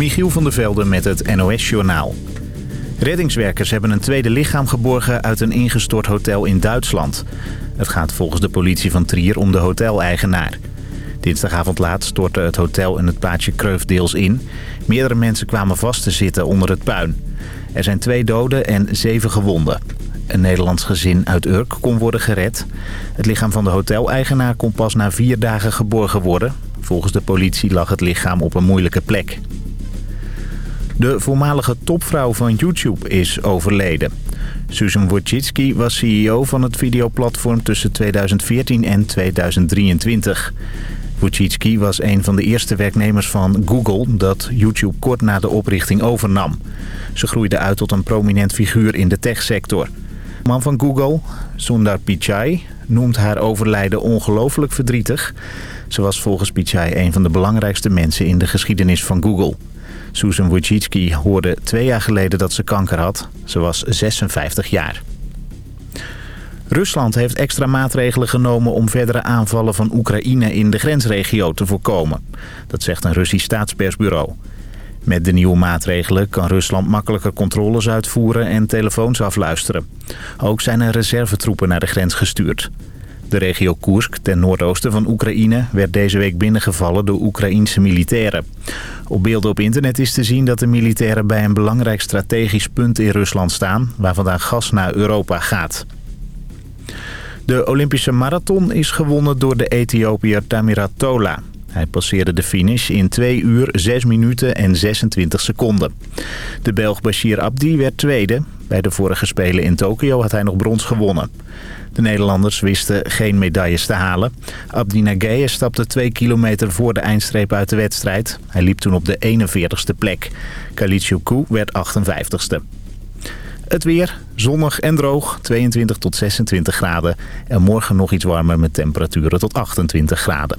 Michiel van der Velde met het NOS-journaal. Reddingswerkers hebben een tweede lichaam geborgen uit een ingestort hotel in Duitsland. Het gaat volgens de politie van Trier om de hoteleigenaar. Dinsdagavond laat stortte het hotel in het plaatsje Kreuf deels in. Meerdere mensen kwamen vast te zitten onder het puin. Er zijn twee doden en zeven gewonden. Een Nederlands gezin uit Urk kon worden gered. Het lichaam van de hoteleigenaar kon pas na vier dagen geborgen worden. Volgens de politie lag het lichaam op een moeilijke plek. De voormalige topvrouw van YouTube is overleden. Susan Wojcicki was CEO van het videoplatform tussen 2014 en 2023. Wojcicki was een van de eerste werknemers van Google dat YouTube kort na de oprichting overnam. Ze groeide uit tot een prominent figuur in de techsector. Man van Google, Sundar Pichai, noemt haar overlijden ongelooflijk verdrietig. Ze was volgens Pichai een van de belangrijkste mensen in de geschiedenis van Google. Susan Wojcicki hoorde twee jaar geleden dat ze kanker had. Ze was 56 jaar. Rusland heeft extra maatregelen genomen om verdere aanvallen van Oekraïne in de grensregio te voorkomen. Dat zegt een Russisch staatspersbureau. Met de nieuwe maatregelen kan Rusland makkelijker controles uitvoeren en telefoons afluisteren. Ook zijn er reservetroepen naar de grens gestuurd. De regio Koersk, ten noordoosten van Oekraïne, werd deze week binnengevallen door Oekraïense militairen. Op beelden op internet is te zien dat de militairen bij een belangrijk strategisch punt in Rusland staan... waar vandaan gas naar Europa gaat. De Olympische marathon is gewonnen door de Ethiopiër Tamirat Tola. Hij passeerde de finish in 2 uur, 6 minuten en 26 seconden. De Belg Bashir Abdi werd tweede. Bij de vorige Spelen in Tokio had hij nog brons gewonnen. De Nederlanders wisten geen medailles te halen. Abdi Nageye stapte 2 kilometer voor de eindstreep uit de wedstrijd. Hij liep toen op de 41ste plek. Khalid Choukou werd 58ste. Het weer, zonnig en droog, 22 tot 26 graden. En morgen nog iets warmer met temperaturen tot 28 graden.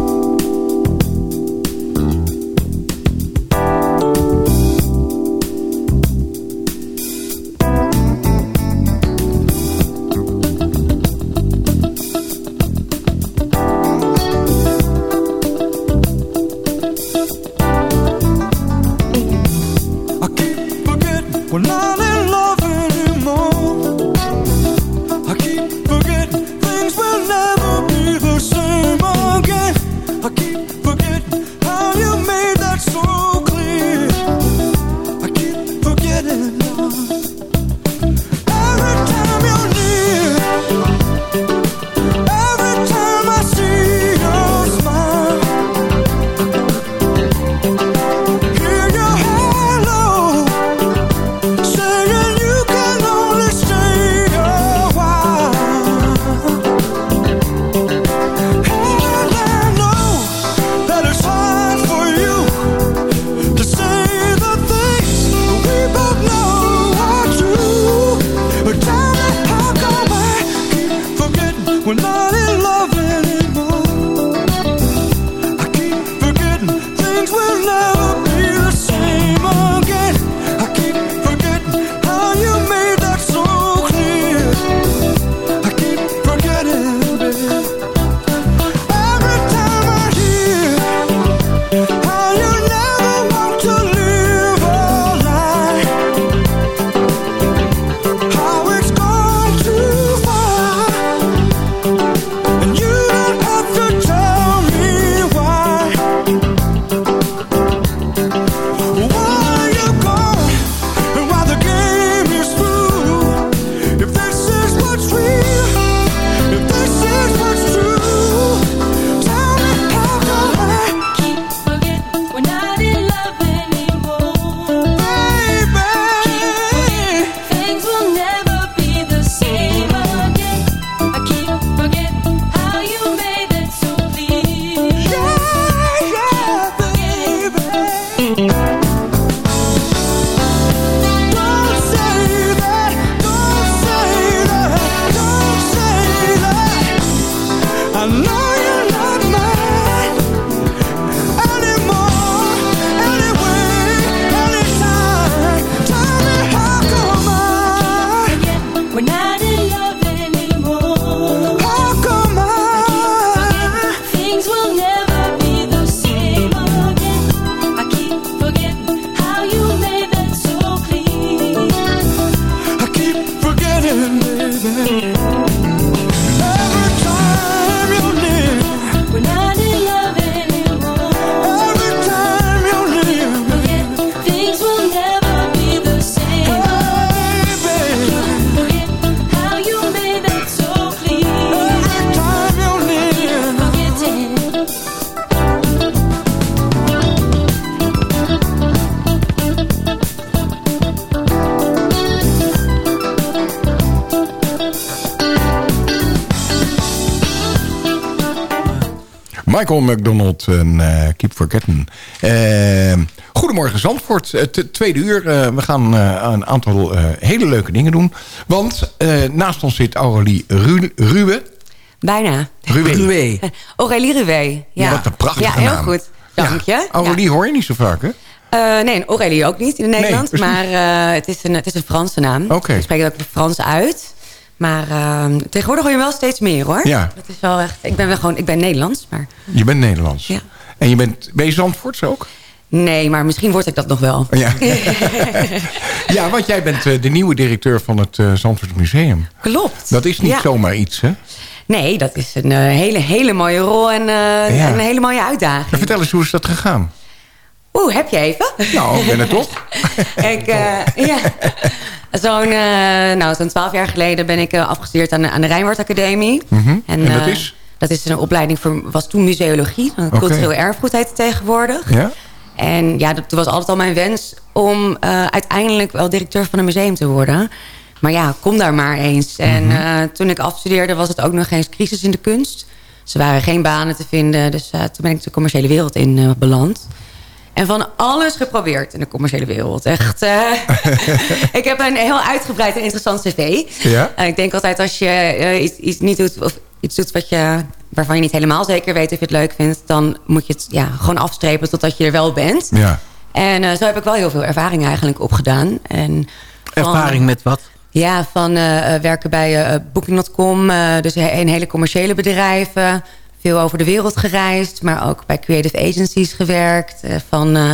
We're not in Michael McDonald en eh, Keep Forgetting. Eh, goedemorgen Zandvoort. Het tweede uur. Eh, we gaan eh, een aantal eh, hele leuke dingen doen. Want eh, naast ons zit Aurélie Ru Ruwe. Bijna. Ruwe. Ruwe. Aurélie Ruwe. Ja. Wat een prachtige Ja, heel naam. goed. Dank je. Aurélie hoor je niet zo vaak hè? Ja. Eh, nee, Aurélie ook niet in het Nederlands. precies. maar eh, het, is een, het is een Franse naam. Oké. Ik spreek het ook Frans uit. Maar eh, tegenwoordig hoor je wel steeds meer hoor. Ja. Het is wel echt, ik ben wel gewoon, ik ben Nederlands. Maar Je bent Nederlands. Ja. En je bent, ben je Zandvoorts ook? nee, maar misschien word ik dat nog wel. Ja, ja want jij bent eh, de nieuwe directeur van het uh, Zandvoort Museum. Klopt. Dat is niet Ja. zomaar iets, hè? Nee, dat is een eh, hele, hele mooie rol en eh, Ja. een hele mooie uitdaging. Vertel eens, hoe is dat gegaan? Oeh, heb je even? Nou, ik ben het toch? ik, eh, ja. Zo'n eh, nou, zo'n twaalf jaar geleden ben ik eh, afgestudeerd aan, de- aan de Rijnwaard Academie. En dat eh, is? Dat is een opleiding voor, was toen museologie. Oké. Cultureel erfgoed heet het tegenwoordig. Ja? En ja, dat was altijd al mijn wens om uiteindelijk wel directeur van een museum te worden. Maar ja, kom daar maar eens. En Mhm. toen ik afstudeerde was het ook nog eens crisis in de kunst. Ze waren geen banen te vinden. Dus toen ben ik de commerciële wereld in beland. En van alles geprobeerd in de commerciële wereld. Echt. eh, ik heb een heel uitgebreid en interessant cv. Ja? En ik denk altijd als je eh, iets, iets niet doet... of iets doet wat je, waarvan je niet helemaal zeker weet of je het leuk vindt... dan moet je het ja, gewoon afstrepen totdat je er wel bent. Ja. En eh, zo heb ik wel heel veel ervaring eigenlijk opgedaan. En van- Ervaring met wat? ja, van werken bij Booking.com. dus een hele commerciële bedrijven. Veel over de wereld gereisd. Maar ook bij creative agencies gewerkt. eh, van, eh,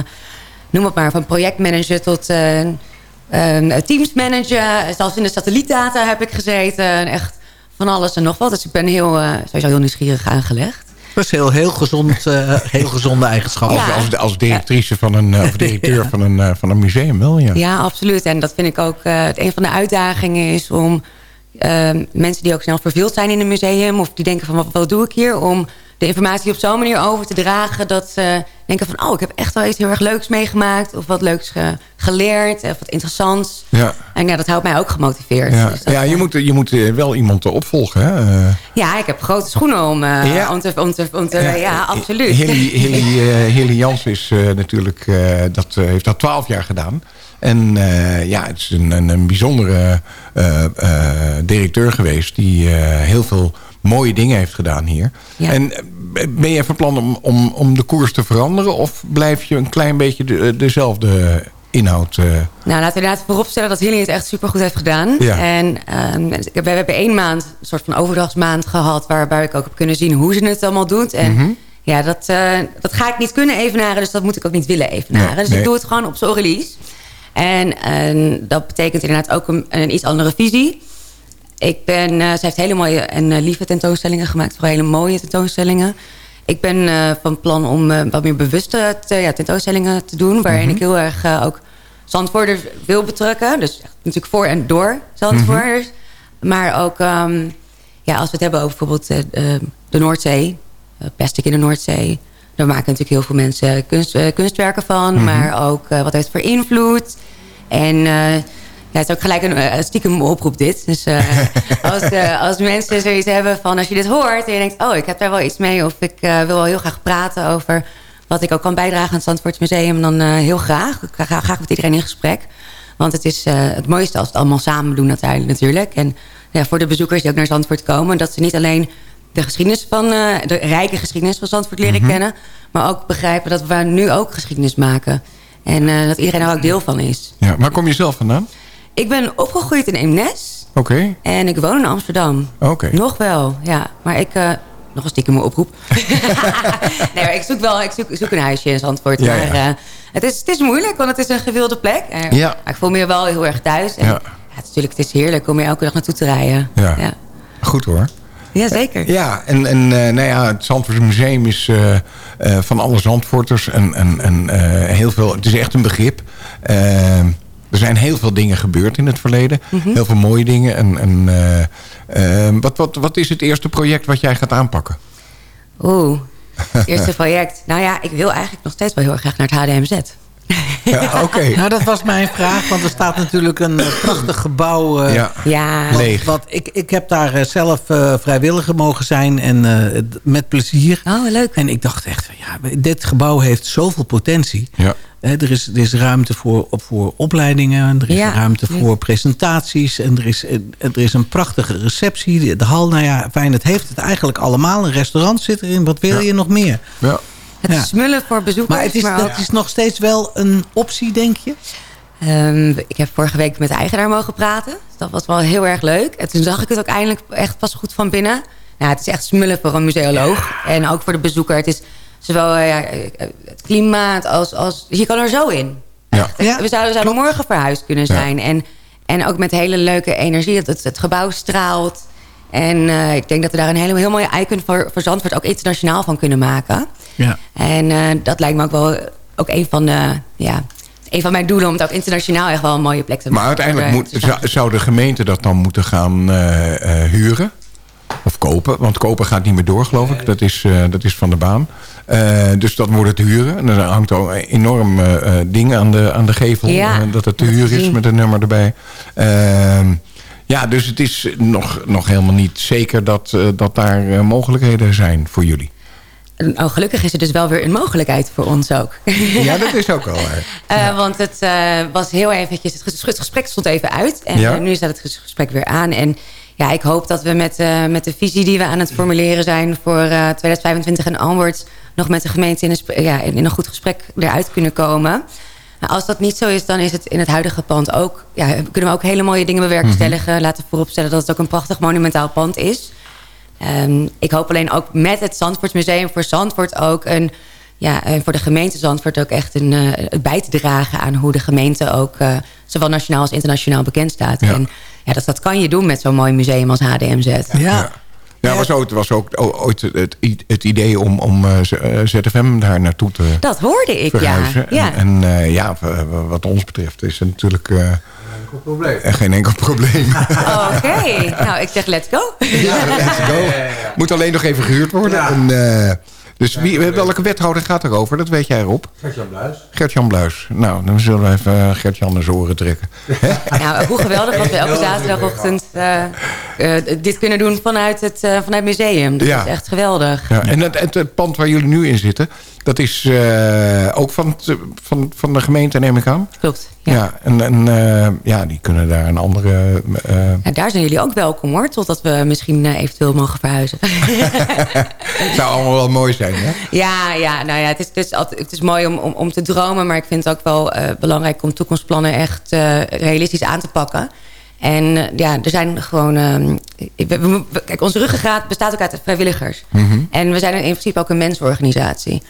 noem het maar, van projectmanager tot eh, eh, teamsmanager. Zelfs in de satellietdata heb ik gezeten. En echt van alles en nog wat. Dus ik ben heel, eh, sowieso heel nieuwsgierig aangelegd. Dat is heel, heel, gezond, eh, heel gezonde eigenschap. Als, Ja. als, als directrice van een, eh, of directeur van, een, van een museum wel, ja. Ja, absoluut. En dat vind ik ook eh, het een van de uitdagingen is om mensen die ook snel verveeld zijn in een museum of die denken van wat, wat doe ik hier om de informatie op zo'n manier over te dragen dat ze denken van oh ik heb echt wel iets heel erg leuks meegemaakt of wat leuks ge- geleerd of wat interessants. Ja. En ja, dat houdt mij ook gemotiveerd. Ja, Dus ja je eh, moet, je moet eh, wel iemand opvolgen. Hè? Eh, ja, ik heb grote schoenen om, Ja. om te, om te, om te ja, absoluut. Hilly, Hilly, Hilly Jans is natuurlijk, dat, heeft dat twaalf jaar gedaan. En eh, ja, het is een, een, een bijzondere eh, eh, directeur geweest... die heel veel mooie dingen heeft gedaan hier. Ja. En ben je van plan om, om, om de koers te veranderen... of blijf je een klein beetje de, dezelfde inhoud... Nou, laten we inderdaad vooropstellen dat Hilly het echt supergoed heeft gedaan. Ja. En ehm, we hebben één maand, een soort van overdagsmaand gehad... waarbij ik ook heb kunnen zien hoe ze het allemaal doet. En Mhm. ja, dat, dat ga ik niet kunnen evenaren, dus dat moet ik ook niet willen evenaren. Nee, dus nee. ik doe het gewoon op zo'n release. En, en dat betekent inderdaad ook een, een iets andere visie. Ik ben, ze heeft hele mooie en eh, lieve tentoonstellingen gemaakt. Vooral hele mooie tentoonstellingen. Ik ben eh, van plan om wat meer bewuste te- ja, tentoonstellingen te doen. Waarin Mhm. ik heel erg ook Zandvoorders wil betrekken. Dus echt natuurlijk voor en door Zandvoorders. Mhm. Maar ook um, ja, als we het hebben over bijvoorbeeld uh, uh, de Noordzee. Uh, plastic in de Noordzee. Daar maken natuurlijk heel veel mensen kunst, uh, kunstwerken van. Mhm. Maar ook wat heeft voor invloed. En ja, het is ook gelijk een stiekem oproep dit. Dus als, als mensen zoiets hebben van als je dit hoort en je denkt... oh, ik heb daar wel iets mee of ik wil wel heel graag praten over... wat ik ook kan bijdragen aan het Zandvoorts Museum... dan heel graag. Ik ga graag met iedereen in gesprek. Want het is het mooiste als we het allemaal samen doen natuurlijk. En ja, voor de bezoekers die ook naar Zandvoort komen... dat ze niet alleen de geschiedenis van... de rijke geschiedenis van Zandvoort leren Mhm. mm -hmm. kennen... maar ook begrijpen dat we nu ook geschiedenis maken... En uh, dat iedereen er ook deel van is. Ja, waar kom je zelf vandaan? Ik ben opgegroeid in Eemnes. Oké. Okay. En ik woon in Amsterdam. Oké. Okay. Nog wel, ja. Maar ik... Uh, nog een stiekem oproep. nee, maar ik zoek wel ik zoek, zoek een huisje in Zandvoort. Ja, maar ja. Uh, het, is, het is moeilijk, want het is een gewilde plek. Ja. Maar ik voel me wel heel erg thuis. En, ja. ja. natuurlijk, het is heerlijk om hier elke dag naartoe te rijden. Ja. ja. Goed hoor. Ja, zeker. Ja, en, en uh, nou ja, het Zandvoorts Museum is uh, uh, van alle Zandvoorters en, en, en heel veel... Het is echt een begrip. er zijn heel veel dingen gebeurd in het verleden. Mhm. Mm -hmm. Heel veel mooie dingen. En, en wat, wat, wat is het eerste project wat jij gaat aanpakken? Oeh, het eerste project. Nou ja, ik wil eigenlijk nog steeds wel heel erg graag naar het HDMZ. Ja, Oké. Nou, dat was mijn vraag, want er staat natuurlijk een eh, prachtig gebouw. eh, Ja, Ja, leeg. Wat, ik, ik heb daar eh, zelf eh, vrijwilliger mogen zijn en eh, met plezier. oh leuk. En ik dacht echt, van, ja, dit gebouw heeft zoveel potentie. Ja. Hè, er, is, er is ruimte voor, op, voor opleidingen, er is Ja. ruimte voor presentaties... en er is, er is een prachtige receptie. De, de hal, nou ja, fijn, het heeft het eigenlijk allemaal. Een restaurant zit erin, wat wil je nog meer? Ja. Het Ja. is smullen voor bezoekers. Maar het is, ook- dat is nog steeds wel een optie, denk je? Ehm, ik heb vorige week met de eigenaar mogen praten. Dus dat was wel heel erg leuk. En toen zag ik het ook eindelijk echt pas goed van binnen. Nou, het is echt smullen voor een museoloog. En ook voor de bezoeker. Het is zowel eh, ja, het klimaat als, als... Je kan er zo in. Ja. Ja, we zouden, zouden morgen verhuisd kunnen zijn. En, en ook met hele leuke energie. Het, het, het gebouw straalt. En eh, ik denk dat we daar een hele, heel mooie icon voor, voor Zandvoort... ook internationaal van kunnen maken. Ja. En eh, dat lijkt me ook wel ook een van, de, ja, een van mijn doelen... om het ook internationaal echt wel een mooie plek te maken. Maar uiteindelijk moet, eh, zou, zou de gemeente dat dan moeten gaan eh, eh, huren? Of kopen? Want kopen gaat niet meer door, geloof ik. Dat is, eh, dat is van de baan. Eh, dus dat wordt het huren. En er hangt ook een enorm eh, eh, ding aan de, aan de gevel. Ja, dat het te huur is met een nummer erbij. Ehm, ja, dus het is nog, nog helemaal niet zeker dat, eh, dat daar mogelijkheden zijn voor jullie. En, oh, gelukkig is er dus wel weer een mogelijkheid voor ons ook. Ja, dat is ook wel waar. Eh, Want het eh, was heel eventjes... Het ges- het gesprek stond even uit. En Ja. eh, nu staat het ges- gesprek weer aan. En ja, ik hoop dat we met, met de visie die we aan het formuleren zijn... voor eh, 2025 en onwards... nog met de gemeente in een, ja, in een goed gesprek eruit kunnen komen. Nou, als dat niet zo is, dan is het in het huidige pand ook... Ja, kunnen we ook hele mooie dingen bewerkstelligen. Laten vooropstellen dat het ook een prachtig monumentaal pand is. Ehm, ik hoop alleen ook met het Zandvoortsmuseum voor Zandvoort ook een... Ja, en voor de gemeente Zandvoort ook echt een, eh, bij te dragen aan hoe de gemeente ook eh, zowel nationaal als internationaal bekend staat. Ja. En ja, dat, dat kan je doen met zo'n mooi museum als HDMZ. Ja. Ja, was ook, was ook ooit het, idee om, om eh, ZFM daar naartoe te Dat hoorde ik, ja. verhuizen. ja. En, en eh, ja, wat ons betreft is het natuurlijk eh, geen enkel probleem. Oké, nou ik zeg let's go. ja, let's go. Moet alleen nog even gehuurd worden. En, eh, dus wie, welke wethouder gaat erover? Dat weet jij erop. Gert-Jan Bluis. Gert-Jan Bluis. Nou, dan zullen we even eh, Gert-Jan naar oren trekken. Nou, hoe geweldig dat we elke zaterdagochtend eh, eh, dit kunnen doen vanuit het, eh, vanuit het museum. Dat Ja. is echt geweldig. Ja, en het, het, het pand waar jullie nu in zitten... dat is eh, ook van, van, van de gemeente, neem ik aan? Klopt. Ja, Ja. en, en eh, ja, die kunnen daar een andere... eh, Ja, daar zijn jullie ook welkom hoor, totdat we misschien eventueel mogen verhuizen. het zou allemaal wel mooi zijn, hè? ja, ja, nou ja, het is, het is, altijd, het is mooi om, om, om te dromen, maar ik vind het ook wel belangrijk om toekomstplannen echt realistisch aan te pakken. En ja, er zijn gewoon... ehm, kijk, onze ruggengraat bestaat ook uit vrijwilligers. En we zijn in principe ook een mensorganisatie.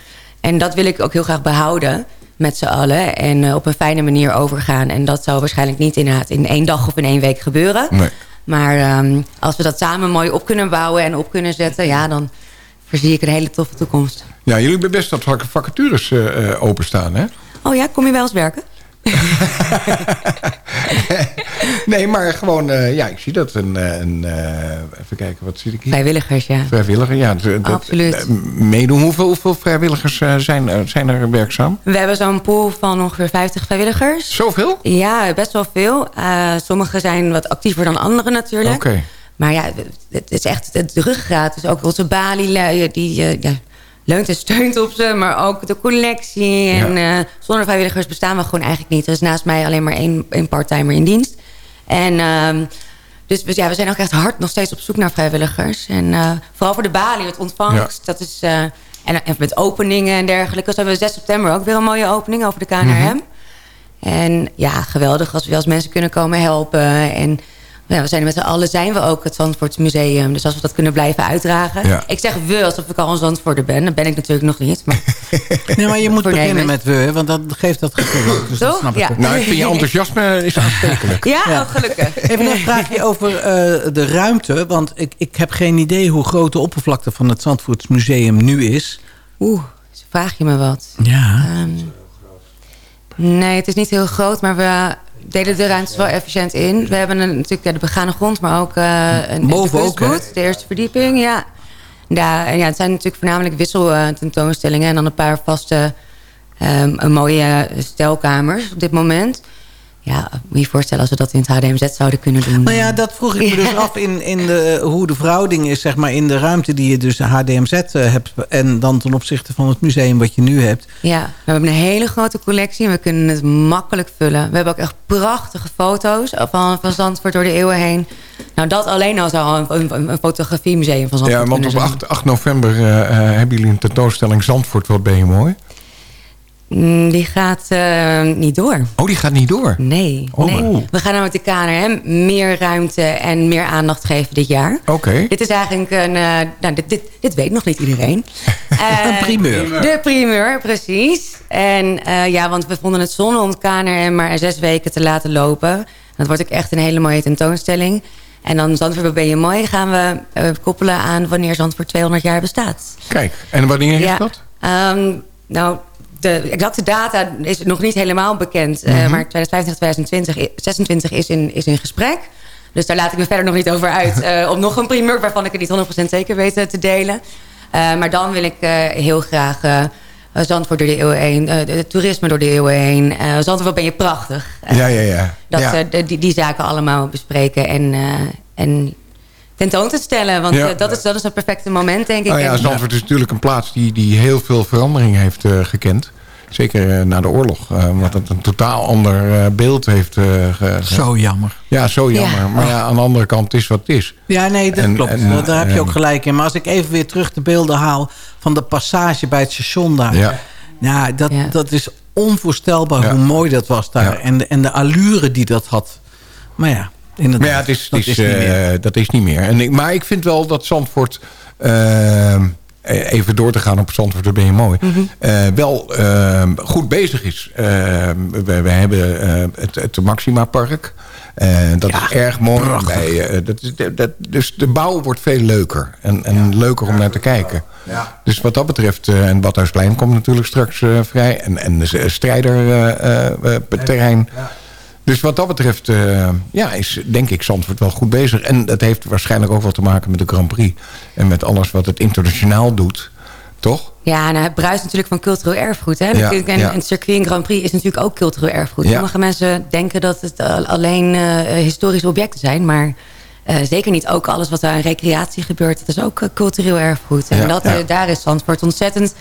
En dat wil ik ook heel graag behouden met z'n allen. En eh, op een fijne manier overgaan. En dat zou waarschijnlijk niet inderdaad in één dag of in één week gebeuren. Nee. Maar ehm, als we dat samen mooi op kunnen bouwen en op kunnen zetten... ja, dan verzie ik een hele toffe toekomst. Ja, jullie hebben best wat vac- vacatures eh, eh, openstaan, hè? Oh ja, kom je bij ons werken? Nee, maar gewoon... eh, ja, ik zie dat. Een, eh, een, eh, even kijken, wat zie ik hier? Vrijwilligers, ja. Vrijwilliger, ja. dat- Absoluut. meedoen. Hoeveel, hoeveel vrijwilligers eh, zijn, er- zijn er werkzaam? We hebben zo'n pool van ongeveer 50 vrijwilligers. Zoveel? Ja, best wel veel. Uh, Sommigen zijn wat actiever dan anderen natuurlijk. Oké. Maar ja, het is echt het ruggengraat. Dus ook onze balie die ja, leunt en steunt op ze. Maar ook de collectie. En eh, zonder vrijwilligers bestaan we gewoon eigenlijk niet. Er is naast mij alleen maar één, één parttimer in dienst. En ehm, dus we, ja, we zijn ook echt hard nog steeds op zoek naar vrijwilligers. En eh, vooral voor de balie, het ontvangst. Dat is, eh, en, en met openingen en dergelijke. Dus hebben we 6 september ook weer een mooie opening over de KNRM. En ja, geweldig als we als mensen kunnen komen helpen. En ja, we zijn er met z'n allen zijn we ook het Zandvoorts Museum. Dus als we dat kunnen blijven uitdragen. Ja. Ik zeg we alsof ik al een Zandvoorter ben. Dat ben ik natuurlijk nog niet. Maar Nee, maar je moet beginnen met we, want dat geeft dat gevoel. Dus dat snap ik Ja. ook. Nou, ik vind je enthousiasme is aanstekelijk. ja, Ja. oh, gelukkig. Even een vraagje over eh, de ruimte. Want ik, ik heb geen idee hoe groot de oppervlakte van het Zandvoorts Museum nu is. Oeh, dus vraag je me wat. Ja. Ehm, nee, het is niet heel groot, maar we delen de ruimtes wel efficiënt in. We hebben een, natuurlijk ja, de begane grond, maar ook eh een Boven de ook, de eerste verdieping, ja. Ja, en ja, het zijn natuurlijk voornamelijk wisseltentoonstellingen en dan een paar vaste Ehm, een mooie stelkamers op dit moment. Ja, moet je voorstellen als we dat in het HDMZ zouden kunnen doen. Nou ja, dat vroeg ik me dus af in, in de, hoe de verhouding is, zeg maar, in de ruimte die je dus HDMZ eh, hebt. En dan ten opzichte van het museum wat je nu hebt. Ja, we hebben een hele grote collectie en we kunnen het makkelijk vullen. We hebben ook echt prachtige foto's van, van Zandvoort door de eeuwen heen. Nou, dat alleen al zou een, een, een fotografiemuseum van Zandvoort Ja, want op zijn. 8, 8 november eh, eh, hebben jullie een tentoonstelling Zandvoort. Wat ben je mooi? Mm, Die gaat eh, niet door. Oh, die gaat niet door. Nee, Oh, nee. We gaan namelijk de KNRM meer ruimte en meer aandacht geven dit jaar. Oké. Dit is eigenlijk een... eh, nou, dit, dit, dit weet nog niet iedereen. Een primeur. De primeur, precies. En ja, want we vonden het zonde om het KNRM maar zes weken te laten lopen. Dat wordt ook echt een hele mooie tentoonstelling. En dan Zandvoort ben je mooi gaan we koppelen aan wanneer Zandvoort 200 jaar bestaat. Kijk, en wanneer is dat? Ehm, nou, de exacte data is nog niet helemaal bekend. eh, Mhm. maar 2025, 2026 i- 26 is in, is in gesprek. Dus daar laat ik me verder nog niet over uit. eh, om nog een primeur waarvan ik het niet 100% zeker weet eh, te delen. Eh, maar dan wil ik eh, heel graag... eh, Zandvoort door de eeuwen heen, eh, de toerisme door de eeuwen heen. eh Zandvoort, ben je prachtig. Eh, Ja, ja, ja. Dat, ja. eh, die, die zaken allemaal bespreken en, eh, en tentoon te stellen. Want Ja. eh, dat, is, dat is een perfecte moment, denk ik. Nou ja, Zandvoort is natuurlijk een plaats die, die heel veel verandering heeft eh, gekend. Zeker eh, na de oorlog. eh, omdat het een totaal ander eh, beeld heeft. eh, ge- Zo jammer. Ja, zo jammer. Ja. Maar ja, aan de andere kant het is wat het is. Ja, nee, dat En- klopt. en, Daar heb je ook gelijk in. Maar als ik even weer terug de beelden haal van de passage bij het station daar. Ja. Ja, dat, Ja. dat is onvoorstelbaar Ja. hoe mooi dat was daar. Ja. En, de, en de allure die dat had. Maar ja, inderdaad. Maar ja, het is, dat het is, is niet meer. eh, dat is niet meer. En ik, maar ik vind wel dat Zandvoort... eh, even door te gaan op Zandvoort, daar ben je mooi. Mhm. eh, wel eh, goed bezig is. Eh, we, we hebben het, het Maxima Park. Dat is erg mooi. Bij, dat is, dat, dus de bouw wordt veel leuker. En, en leuker om naar te kijken. Dus wat dat betreft... en Badhuisplein komt natuurlijk straks vrij. En, en de strijderterrein. Dus wat dat betreft eh, ja, is denk ik Zandvoort wel goed bezig. En dat heeft waarschijnlijk ook wel te maken met de Grand Prix. En met alles wat het internationaal doet. Toch? Ja, nou, het bruist natuurlijk van cultureel erfgoed. Hè? Ja, en, ja. het circuit en Grand Prix is natuurlijk ook cultureel erfgoed. Ja. Sommige mensen denken dat het eh, alleen eh, historische objecten zijn. Maar zeker niet ook alles wat er aan recreatie gebeurt. Dat is ook cultureel erfgoed. En dat, daar is Zandvoort ontzettend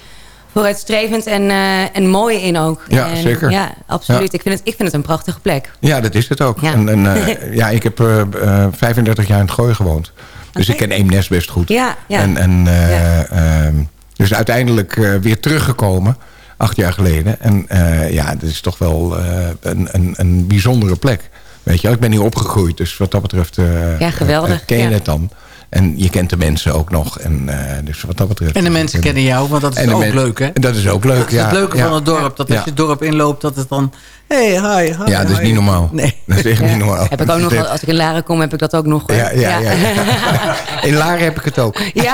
vooruitstrevend en, eh, en mooi in ook. Ja, En, zeker. Ja, absoluut. Ja. Ik, vind het, ik vind het een prachtige plek. Ja, dat is het ook. Ja. En, en, eh, ja, ik heb eh, eh, 35 jaar in het Gooi gewoond. Dus ik ken Eemnes best goed. Ja, ja. En, en, eh, Ja. ehm, dus uiteindelijk weer teruggekomen. Acht jaar geleden. En ja, het is toch wel een, een, een bijzondere plek. Weet je, wel. ik ben hier opgegroeid. Dus wat dat betreft Ja, geweldig, ken je ja. het dan. En je kent de mensen ook nog. En, eh, dus wat dat betreft... En de mensen kennen jou, want dat is ook leuk, hè? Dat is ook leuk, Dat is ja. het leuke ja. van het dorp. Dat als je het dorp inloopt, dat het dan... Hey, hi, hi. Ja, dat is hi. niet normaal. Nee. Dat is echt niet normaal. Heb ik ook nog, als ik in Laren kom, heb ik dat ook nog. Ja, ja, ja. ja. In Laren heb ik het ook. Ja.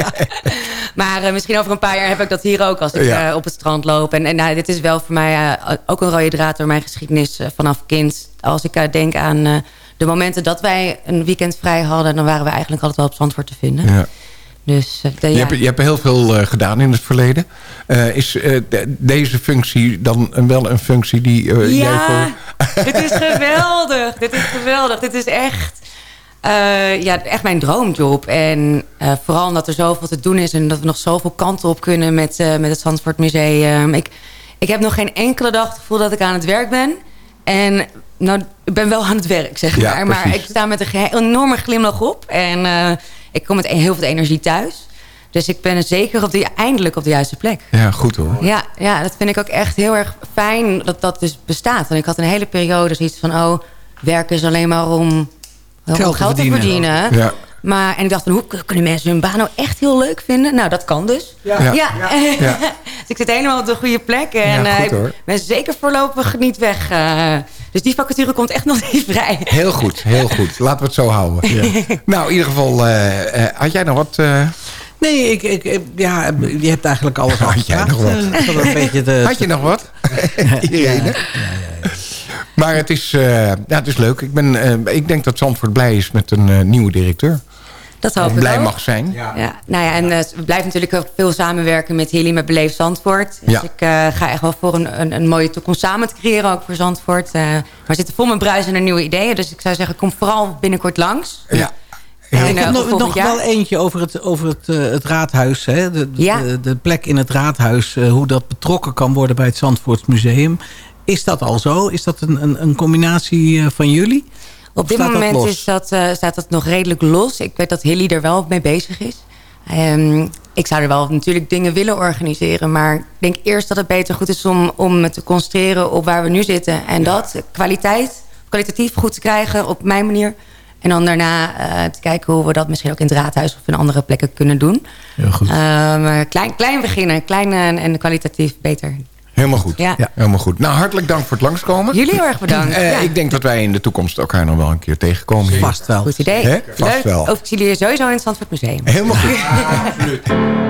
maar eh, misschien over een paar jaar heb ik dat hier ook als ik Ja. eh, op het strand loop. En, en nou, dit is wel voor mij ook een rode draad door mijn geschiedenis vanaf kind. Als ik denk aan eh, de momenten dat wij een weekend vrij hadden... dan waren we eigenlijk altijd wel op Zandvoort te vinden. Ja. Dus eh, de- Je, hebt, je hebt heel veel eh, gedaan in het verleden. Eh, is de- deze functie dan een- wel een functie die jij Ja, voor... dit is geweldig. dit is geweldig. Dit is echt, ja, echt mijn droomjob. En vooral omdat er zoveel te doen is... en dat we nog zoveel kanten op kunnen met, met het Zandvoort Museum. Ik, ik heb nog geen enkele dag het gevoel dat ik aan het werk ben. En nou, ik ben wel aan het werk, zeg Ja, maar. Maar precies. ik sta met een enorme glimlach op. En eh, ik kom met heel veel energie thuis. Dus ik ben zeker op de, eindelijk op de juiste plek. Ja, goed hoor. Ja, ja, dat vind ik ook echt heel erg fijn dat dat dus bestaat. Want ik had een hele periode zoiets van... oh, werken is alleen maar om om Geld geld, te te verdienen. verdienen. Ja. Maar, en ik dacht van, hoe kunnen mensen hun baan nou echt heel leuk vinden? Nou, dat kan dus. Ja. ja. Ja. dus ik zit helemaal op de goede plek. En Ja, goed, eh, hoor. ik ben zeker voorlopig niet weg. eh. Dus die vacature komt echt nog niet vrij. Heel goed, heel goed. Laten we het zo houden. Nou, in ieder geval, eh, eh, had jij nog wat... eh, Nee, ik, ik, ja, je hebt eigenlijk alles al Had jij nog wat? Een had je nog wat? Iedereen, hè? Maar het is, eh, ja, het is leuk. Ik, ben, eh, ik denk dat Zandvoort blij is met een nieuwe directeur. Dat hoop of ik blij ook. mag zijn. Ja, nou ja, en eh, we blijven natuurlijk ook veel samenwerken met Hilly met Beleef Zandvoort. Dus Ja. ik eh, ga echt wel voor een, een, een mooie toekomst samen te creëren, ook voor Zandvoort. Eh, maar we zitten vol met bruisen en nieuwe ideeën. Dus ik zou zeggen, kom vooral binnenkort langs. Ja. En, ik heb nog, wel eentje over het, over het, eh, het raadhuis. Hè? De, Ja. de, de plek in het raadhuis. eh, hoe dat betrokken kan worden bij het Zandvoorts Museum. Is dat al zo? Is dat een, een, een combinatie eh, van jullie? Op dit moment is dat, eh, staat dat nog redelijk los. Ik weet dat Hilly er wel mee bezig is. Ehm, ik zou er wel natuurlijk dingen willen organiseren. Maar ik denk eerst dat het beter goed is om, om me te concentreren op waar we nu zitten. En dat kwaliteit, kwalitatief goed te krijgen op mijn manier. En dan daarna eh, te kijken hoe we dat misschien ook in het raadhuis of in andere plekken kunnen doen. Heel goed. Eh, maar klein, klein beginnen, klein en, en kwalitatief beter. Helemaal goed. Ja. Helemaal goed. Nou, hartelijk dank voor het langskomen. Jullie heel erg bedankt. Eh, Ja. Ik denk dat wij in de toekomst elkaar nog wel een keer tegenkomen. hier. Vast wel. Goed idee. Vast Leuk. wel. Of ik zie jullie sowieso in het Zandvoort Museum. Helemaal goed.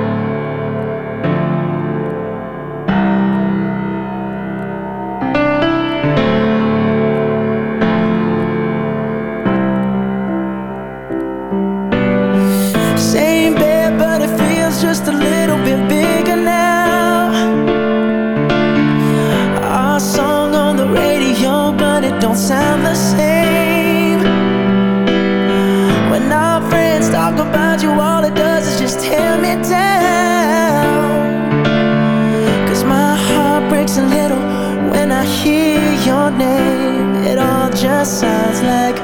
sounds like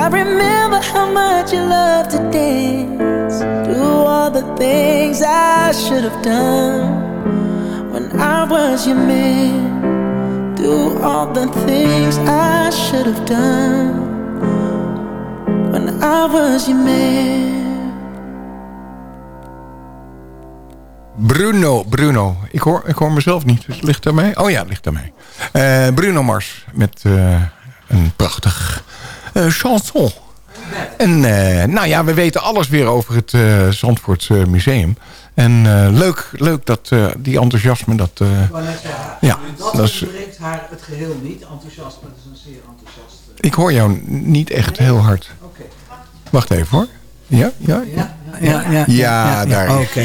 I remember how much you love to dance. Do all the things I should have done when I was your man. Do all the things I should have done when I was your man. Bruno, Bruno. Ik hoor, ik hoor mezelf niet. Dus ligt aan mij? Oh ja, ligt aan mij. Eh, Bruno Mars met eh, een prachtig chanson. En eh, nou ja, we weten alles weer over het eh Zandvoort eh, Museum. En eh, leuk, leuk dat eh, die enthousiasme... Dat, eh, ja, dat is, brengt haar het geheel niet. Enthousiasme is een zeer enthousiast. ik hoor jou niet echt heel hard. Wacht even hoor. Ja, ja, Ja, ja, ja. Ja, daar is Oké,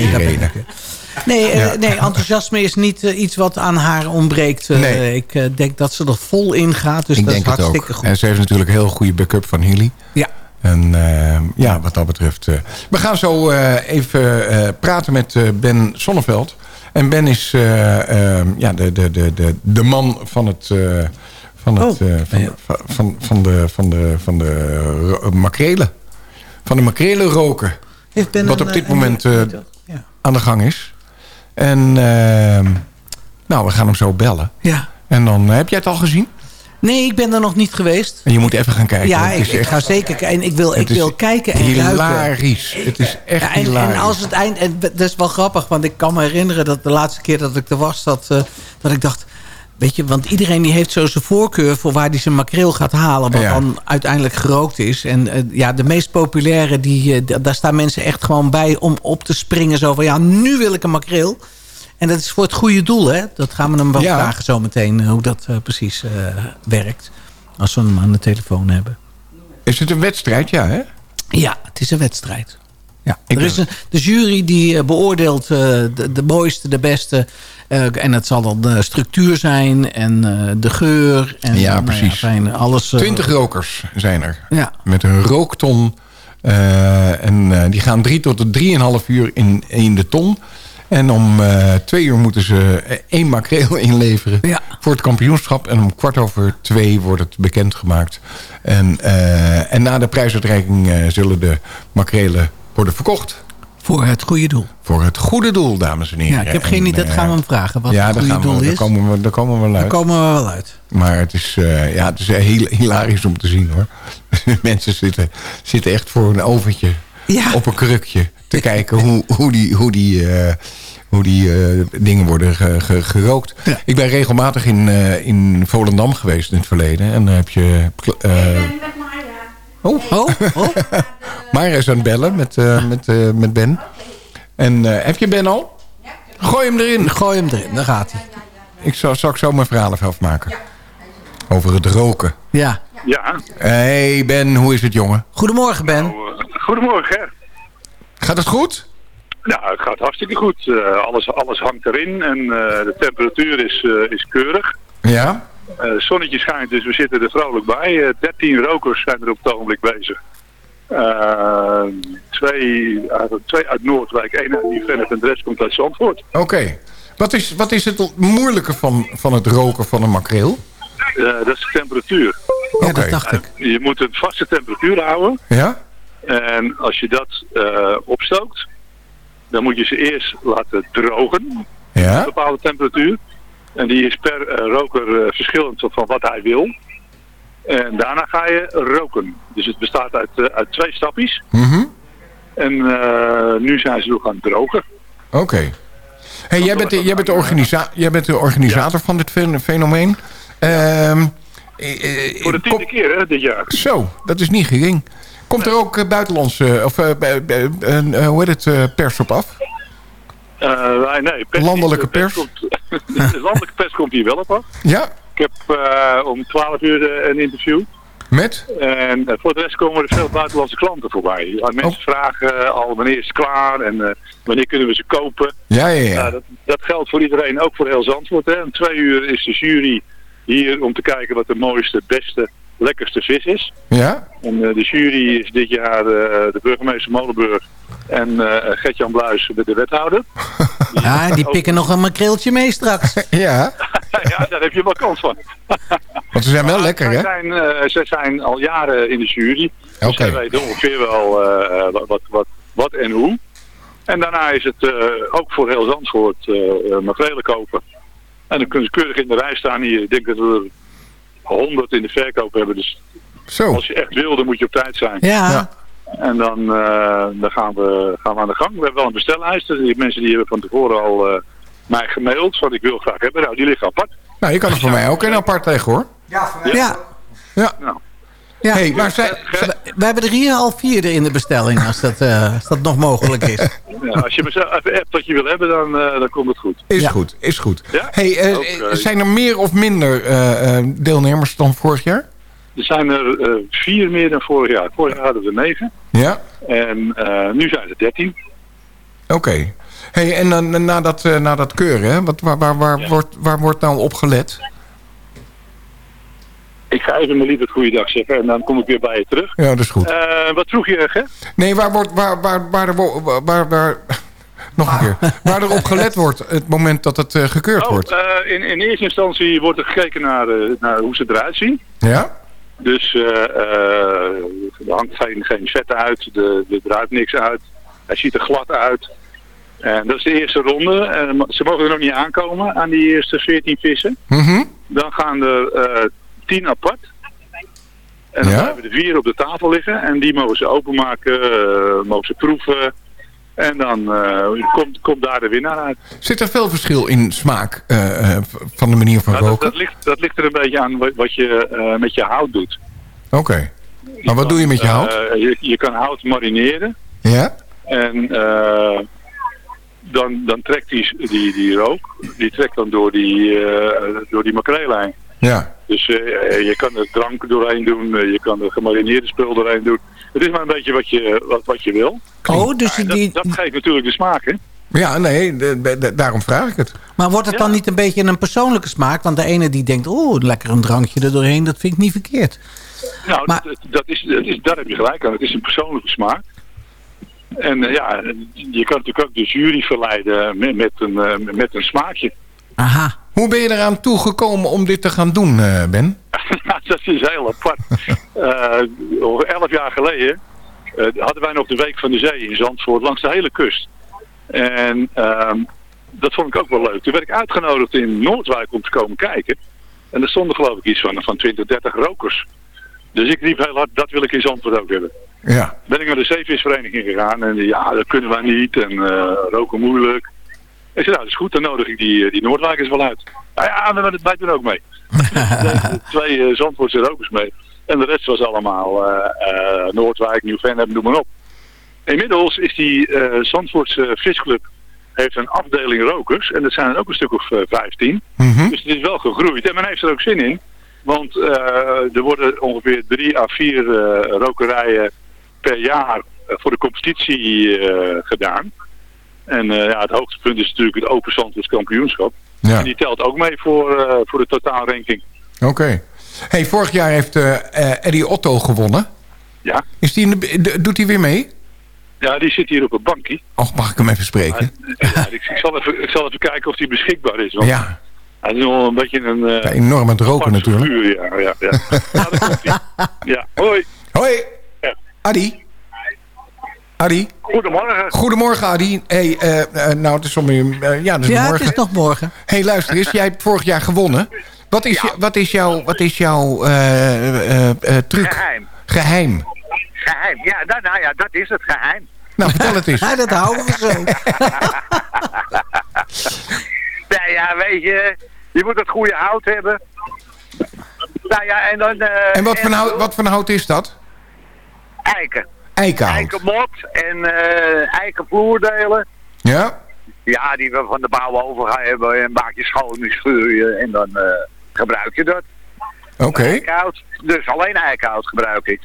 Nee, eh, Ja. nee, enthousiasme is niet eh, iets wat aan haar ontbreekt. Eh, Nee. Ik denk dat ze er vol in gaat, dus ik dat denk is het hartstikke ook. goed. En ze heeft natuurlijk een heel goede backup van Hilly. Ja. En ja, wat dat betreft... we gaan zo even praten met Ben Sonneveld. En Ben is eh, eh, ja, de, de, de, de, de man van het... van, het, Oh. van, van, van, de, van, de, van de makrelen. Van de makrelen roken. Wat op dit moment, ja. Aan de gang is. En ehm, nou, we gaan hem zo bellen. ja. En dan eh, heb jij het al gezien? Nee, ik ben er nog niet geweest. En je moet even gaan kijken. Ja, ik, ga zeker kijken. En ik wil, ik wil kijken en ruiken. hilarisch. Het is echt Ja, en, hilarisch. en als het eind... En dat is wel grappig, want ik kan me herinneren... dat de laatste keer dat ik er was, dat, eh, dat ik dacht... Weet je, want iedereen die heeft zo zijn voorkeur... voor waar hij zijn makreel gaat halen... wat Ja. dan uiteindelijk gerookt is. En eh, ja, de meest populaire, die, eh, daar staan mensen echt gewoon bij... om op te springen. Zo van, ja, nu wil ik een makreel. En dat is voor het goede doel, hè? Dat gaan we hem wel Ja. vragen zometeen... hoe dat eh, precies werkt. Als we hem aan de telefoon hebben. Is het een wedstrijd? Ja, hè? Ja, het is een wedstrijd. Ja, Ik er is een, de jury die eh, beoordeelt eh, de, de mooiste, de beste. eh, en het zal dan de structuur zijn en de geur. En, Ja, nou alles, Twintig rokers zijn er. Ja. Met een rookton. En die gaan drie tot drieënhalf uur in, in de ton. En om twee uur moeten ze één makreel inleveren Ja. voor het kampioenschap. En om kwart over twee wordt het bekendgemaakt. En, en na de prijsuitreiking zullen de makrelen worden verkocht. Voor het goede doel. Voor het goede doel, dames en heren. Ja, ik heb geen En, idee. Dat eh, gaan we hem vragen. Wat ja, het daar, goede doel we, daar, is. komen we, daar komen we wel Daar uit. komen we wel uit. Maar het is, eh, ja, het is heel hilarisch om te zien hoor. Mensen zitten, zitten echt voor een oventje Ja. op een krukje te kijken hoe, hoe die, hoe die, eh, hoe die eh, dingen worden ge- ge- gerookt. Ja. Ik ben regelmatig in, eh, in Volendam geweest in het verleden. En dan heb je... oh, Oh, oh. Mara is aan het bellen met, eh, met, eh, met Ben. En eh, heb je Ben al? Gooi hem erin. Gooi hem erin, daar gaat hij. Ik zal, zal ik zo mijn verhaal even afmaken. Over het roken. Ja. Ja, Hey Ben, hoe is het jongen? Goedemorgen, Ben. nou, goedemorgen. Hè. Gaat het goed? Nou, het gaat hartstikke goed. Eh, alles, alles hangt erin en eh, de temperatuur is, eh, is keurig. Ja? Eh, het zonnetje schijnt, dus we zitten er vrolijk bij. Eh 13 rokers zijn er op het ogenblik bezig. Eh, twee, twee uit Noordwijk, één uit Nieuw-Vennep en de rest komt uit Zandvoort. Oké. Wat, is, wat is het moeilijke van, van het roken van een makreel? Eh, dat is de temperatuur. Ja, Oké. dat dacht ik. Je moet een vaste temperatuur houden. Ja? En als je dat eh, opstookt, dan moet je ze eerst laten drogen. een Ja? bepaalde temperatuur. En die is per eh, roker eh, verschillend van wat hij wil. En daarna ga je roken. Dus het bestaat uit, eh, uit twee stapjes. Mhm. En nu zijn ze nog aan het drogen. Oké. Hey, jij, bent, de- jij, bent de organisa jij bent de organisator van dit fen- fenomeen. Ehm, eh, eh, Voor de tiende keer hè, dit jaar. Zo, dat is niet gering. Komt er ook buitenlandse, of hoe heet het, pers op af? Eh, nee, pers Landelijke pers? komt- de landelijke pers komt hier wel op af. Ja? Ik heb eh, om 12 uur eh, een interview. Met? En voor de rest komen er veel buitenlandse klanten voorbij. Mensen Oh. vragen al wanneer is het klaar en wanneer kunnen we ze kopen. Ja, ja, ja. Ja, dat, dat geldt voor iedereen, ook voor heel Zandvoort. Hè. Om twee uur is de jury hier om te kijken wat de mooiste, beste, lekkerste vis is. Ja? En eh, de jury is dit jaar eh, de burgemeester Molenburg en eh Gert-Jan Bluis, de, de wethouder. Ja, die pikken nog een makreeltje mee straks. Ja, ja, daar heb je wel kans van. want ze zijn wel lekker, hè? zijn, eh, zij zijn al jaren in de jury. Dus Oké. zij weten ongeveer wel eh, wat, wat, wat, wat en hoe. En daarna is het eh, ook voor heel Zandvoort uh, makrelen kopen. En dan kunnen ze keurig in de rij staan hier. Ik denk dat we er 100 in de verkoop hebben. Dus Zo. als je echt wil, dan moet je op tijd zijn. Ja, Ja. En dan, eh, dan gaan, we, gaan we aan de gang. We hebben wel een bestellijst. Dus die mensen die hebben van tevoren al eh, mij gemaild. Wat ik wil graag hebben. Nou, die liggen apart. Nou, je kan er voor mij ook een apart leggen, hoor. ja. Ja. Nou, ja. hey, maar zij... We hebben er hier al vier in de bestelling, als dat, eh, als dat nog mogelijk is. ja, als je me zo even appt wat je wil hebben, dan, eh, dan komt het goed. Is Ja. goed, is goed. Ja? Hey, eh, zijn er meer of minder eh, eh, deelnemers dan vorig jaar? Er zijn er eh, vier meer dan vorig jaar. Vorig jaar hadden we negen. Ja? En eh, nu zijn er dertien. Oké. Hey, en dan na dat, eh, na dat keuren, hè, wat, waar, waar, waar, Ja. wordt, waar wordt nou op gelet? Ik ga even mijn lieve goeiedag zeggen en dan kom ik weer bij je terug. Ja, dat is goed. Eh, wat vroeg je, hè? Nee, waar wordt... Waar, waar, waar, waar, waar, waar- nog een keer. Waar er op gelet wordt het moment dat het eh, gekeurd Oh, wordt. eh, in, in eerste instantie wordt er gekeken naar, naar hoe ze eruit zien. Ja? Dus er hangt geen, geen vet uit, de- er draait niks uit. Hij ziet er glad uit. En dat is de eerste ronde. En ze mogen er nog niet aankomen aan die eerste 14 vissen. Mhm. Dan gaan er 10 apart. En dan Ja? hebben er vier op de tafel liggen. En die mogen ze openmaken, eh, mogen ze proeven. En dan eh, komt, komt daar de winnaar uit. Zit er veel verschil in smaak eh, van de manier van Nou, dat, roken? dat, ligt, dat ligt er een beetje aan wat, je met je hout doet. Oké. Maar wat doe je met je hout? Je, je kan hout marineren. Ja? En dan, dan trekt die, die, die rook, die trekt dan door die, door die makreellijn. Ja. Dus eh, je kan er drank doorheen doen, eh, je kan er gemarineerde spul doorheen doen. Het is maar een beetje wat je, wat, wat je wil. Oh, dus En die, dat, dat geeft natuurlijk de smaak, hè? Ja, nee, de- de- de- daarom vraag ik het. maar wordt het dan niet een beetje een persoonlijke smaak? Want de ene die denkt, oh, lekker een drankje er doorheen, dat vind ik niet verkeerd. Nou, Maar- dat, dat is, dat is, daar heb je gelijk aan. Het is een persoonlijke smaak. En eh, ja, je kan natuurlijk ook de jury verleiden met, met, een, eh, met een smaakje. Aha. Hoe ben je eraan toegekomen om dit te gaan doen, eh, Ben? Dat is heel apart. Eh, elf jaar geleden eh, hadden wij nog de Week van de Zee in Zandvoort langs de hele kust. En ehm, dat vond ik ook wel leuk. Toen werd ik uitgenodigd in Noordwijk om te komen kijken. En er stonden geloof ik iets van, van 20, 30 rokers. Dus ik riep heel hard, dat wil ik in Zandvoort ook hebben. Ja. Ben ik naar de zeevisvereniging gegaan en ja, dat kunnen wij niet en roken moeilijk. Ik zei, nou dat is goed, dan nodig ik die, eh, die Noordwijkers wel uit. Nou ja, wij, doen ook mee. De twee uh, Zandvoortse rokers mee. En de rest was allemaal eh, Noordwijk, Nieuw-Vennep, noem maar op. Inmiddels is die eh Zandvoortse visclub heeft een afdeling rokers. En dat zijn er ook een stuk of eh, 15. Mhm. Dus het is wel gegroeid. En men heeft er ook zin in. Want er worden ongeveer drie à vier rokerijen per jaar voor de competitie gedaan. En eh, ja, het hoogtepunt is natuurlijk het Open Zandvoorts kampioenschap. Ja. En die telt ook mee voor, eh, voor de totaalranking. Oké. Hey, vorig jaar heeft eh Eddie Otto gewonnen. Ja. Is die in de, doet hij weer mee? ja, die zit hier op een bankje. Och, mag ik hem even spreken? Ja, ik, ik, zal even, ik zal even kijken of die beschikbaar is. Want Ja, hij is wel een beetje een... eh, ja, enorm aan het roken natuurlijk. figuur, ja, ja, ja. ja, hoi. Hoi, Ja. Adi. Adi. Goedemorgen. Goedemorgen, Adi. Hey, eh, eh, nou, het is om uh, ja, het is Ja, morgen. het is nog morgen. hey, luister eens. Jij hebt vorig jaar gewonnen. Wat is, je- wat is jouw, wat is jouw eh, eh, eh, truc? Geheim. Geheim. Geheim. Ja, dat, nou ja, dat is het geheim. Nou, vertel het eens. Ja, dat houden we zo. Nou ja, weet je, je moet het goede hout hebben. Nou ja, en dan... eh, En wat voor, hout, wat voor hout is dat? Eiken. Eikenhout. Eikenmot en eh eikenvloerdelen. Ja? Ja, die we van de bouw over gaan hebben. En maak je schoon, die schuur je en dan eh, gebruik je dat. Oké. Eikenhout. Dus alleen eikenhout gebruik ik.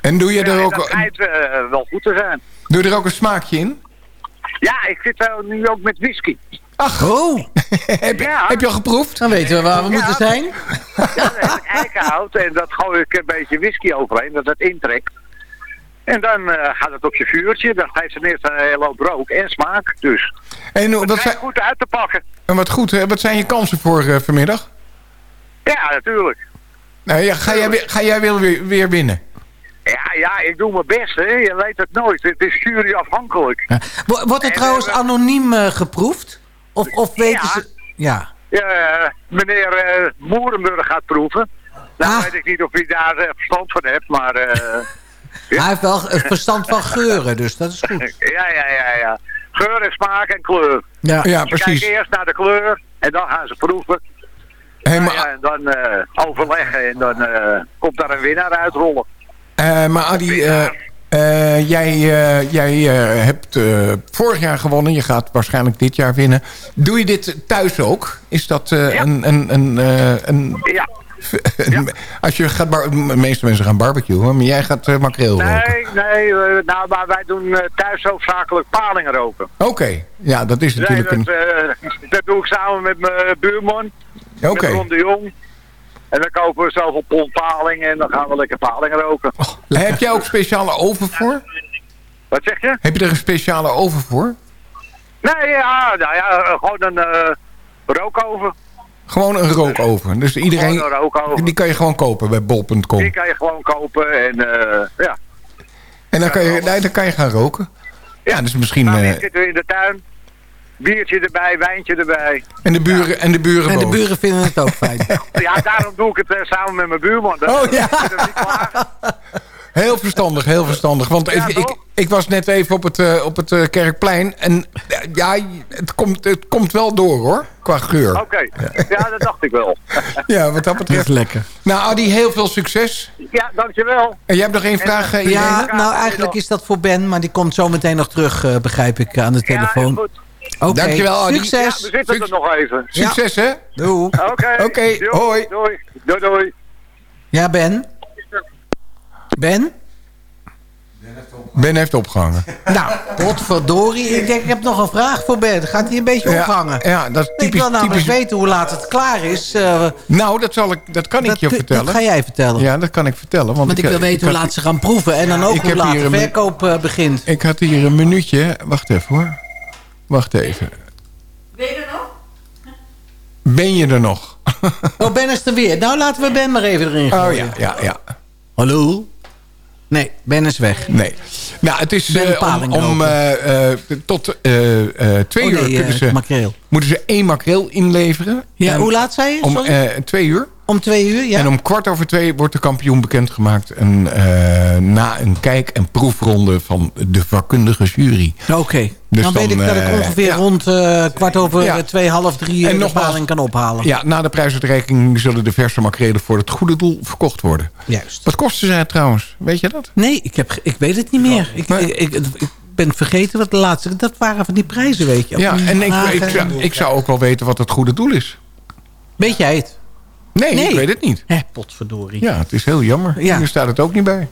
En doe je, er ook, dat schijnt eh, wel goed te zijn. doe je er ook een smaakje in? Ja, ik zit wel nu ook met whisky. Ach, Oh, heb, je- Ja. heb je al geproefd? dan weten we waar we Ja. moeten zijn. Ja, eikenhout en dat gooi ik een beetje whisky overheen, dat het intrekt. En dan eh, gaat het op je vuurtje, dan geeft het eerst een hele hoop rook en smaak. Dus En dat wat, is zijn, goed uit te pakken. en wat goed, hè? wat zijn je kansen voor eh, vanmiddag? Ja, natuurlijk. Nou, ja, ga, jij, weer- ga jij weer, weer, winnen? Ja, ja, ik doe mijn best, hè. Je weet het nooit. Het is juryafhankelijk. Ja. Wo- Wordt het En, trouwens eh, anoniem eh, geproefd? Of, of weten Ja. ze... Ja. Ja, eh, meneer eh Moerenburg gaat proeven. Nou Ah. weet ik niet of hij daar eh, verstand van hebt, maar... Hij heeft wel het verstand van geuren, dus dat is goed. ja, ja, ja, ja. Geur en smaak en kleur. Ja. Ja, Ze precies. kijken eerst naar de kleur en dan gaan ze proeven. Hey, maar, ja, en dan eh, overleggen en dan eh, komt daar een winnaar uitrollen. eh, maar Adi, eh, eh, jij, eh, jij eh, hebt eh, vorig jaar gewonnen. Je gaat waarschijnlijk dit jaar winnen. Doe je dit thuis ook? Is dat eh, Ja. een, een, een, eh, een... Ja, Als je gaat bar- de meeste mensen gaan barbecuen, maar jij gaat eh, makreel roken. Nee, nee, eh, nou, maar wij doen eh, thuis hoofdzakelijk palingen roken. Oké, ja, dat is Nee, natuurlijk dat, een... dat doe ik samen met mijn buurman, Oké, met Ron de Jong. En dan kopen we zoveel pond paling en dan gaan we lekker palingen roken. heb jij ook speciale oven voor? Wat zeg je? Heb je er een speciale oven voor? Nee, ja, nou ja, gewoon een rookoven. Gewoon een rookoven. Dus iedereen, een rookoven. die kan je gewoon kopen bij bol.com. Die kan je gewoon kopen en eh, ja. En dan kan, je, nee, dan kan je gaan roken. Ja, dus misschien... Dan zitten we in de tuin. Biertje erbij, wijntje erbij. en de buren, en de buren En de buren vinden het ook fijn. Ja, daarom doe ik het eh, samen met mijn buurman. Dat, Oh, ja. Heel verstandig, heel verstandig. Want Ja, ik, ik, was net even op het, eh, op het eh, Kerkplein. En eh, ja, het komt, het komt wel door hoor, qua geur. Oké, ja, dat dacht ik wel. Ja, wat dat Dat is betreft. lekker. Nou Adi, heel veel succes. Ja, dankjewel. En jij hebt nog één vraag, Ja, nou eigenlijk is dat voor Ben, maar die komt zo meteen nog terug, eh, begrijp ik, aan de Ja, telefoon. goed. Oké, Dankjewel, Adi. Ja, we Succes. zitten er nog even. Succes hè? Doei. Oké. Oké, Jo, hoi. Doei. Doei, doei. Ja, Ben? Ben? Ben heeft opgehangen. Nou, potverdorie. Ik denk, ik heb nog een vraag voor Ben. Gaat hij een beetje Ja, ophangen? ja, dat is ik typisch. wil namelijk typisch weten hoe laat het klaar is. eh, nou, dat, zal ik, dat kan ik dat, je dat vertellen. ga jij vertellen. Ja, dat kan ik vertellen. Want, Want ik wil eh, weten hoe laat ze gaan proeven. En dan ook ik hoe laat de verkoop eh, begint. Ik had hier een minuutje. Wacht even hoor. Wacht even. Ben je er nog? Ben je er nog? Oh, Ben is er weer. Nou, laten we Ben maar even erin gooien. Oh ja, ja, ja. Hallo? Nee, Ben is weg. Nee. Nou, het is eh, om, om eh, eh, tot twee Oh, uur nee, kunnen ze, makreel. moeten ze één makreel inleveren. Ja, En hoe laat zei je? Om twee uur. Om twee uur, ja? En om kwart over twee wordt de kampioen bekendgemaakt. En, eh, na een kijk- en proefronde van de vakkundige jury. Oké. Dus dan weet ik dat ik eh, ongeveer ja. rond eh, kwart over Ja. twee, half drie En de nogmaals- paling kan ophalen. Ja, na de prijsuitreiking zullen de verse makrelen voor het goede doel verkocht worden. Juist. Wat kosten zij trouwens? Weet je dat? Nee, ik, heb, ik weet het niet meer. Ik, ik, ik, ik ben vergeten wat de laatste... Dat waren van die prijzen, weet je. Ja, en ik, vragen. ik, zou, ik zou ook wel weten wat het goede doel is. Weet jij het? Nee, Nee. ik weet het niet. Hé, potverdorie. Ja, het is heel jammer. Ja. Hier staat het ook niet bij.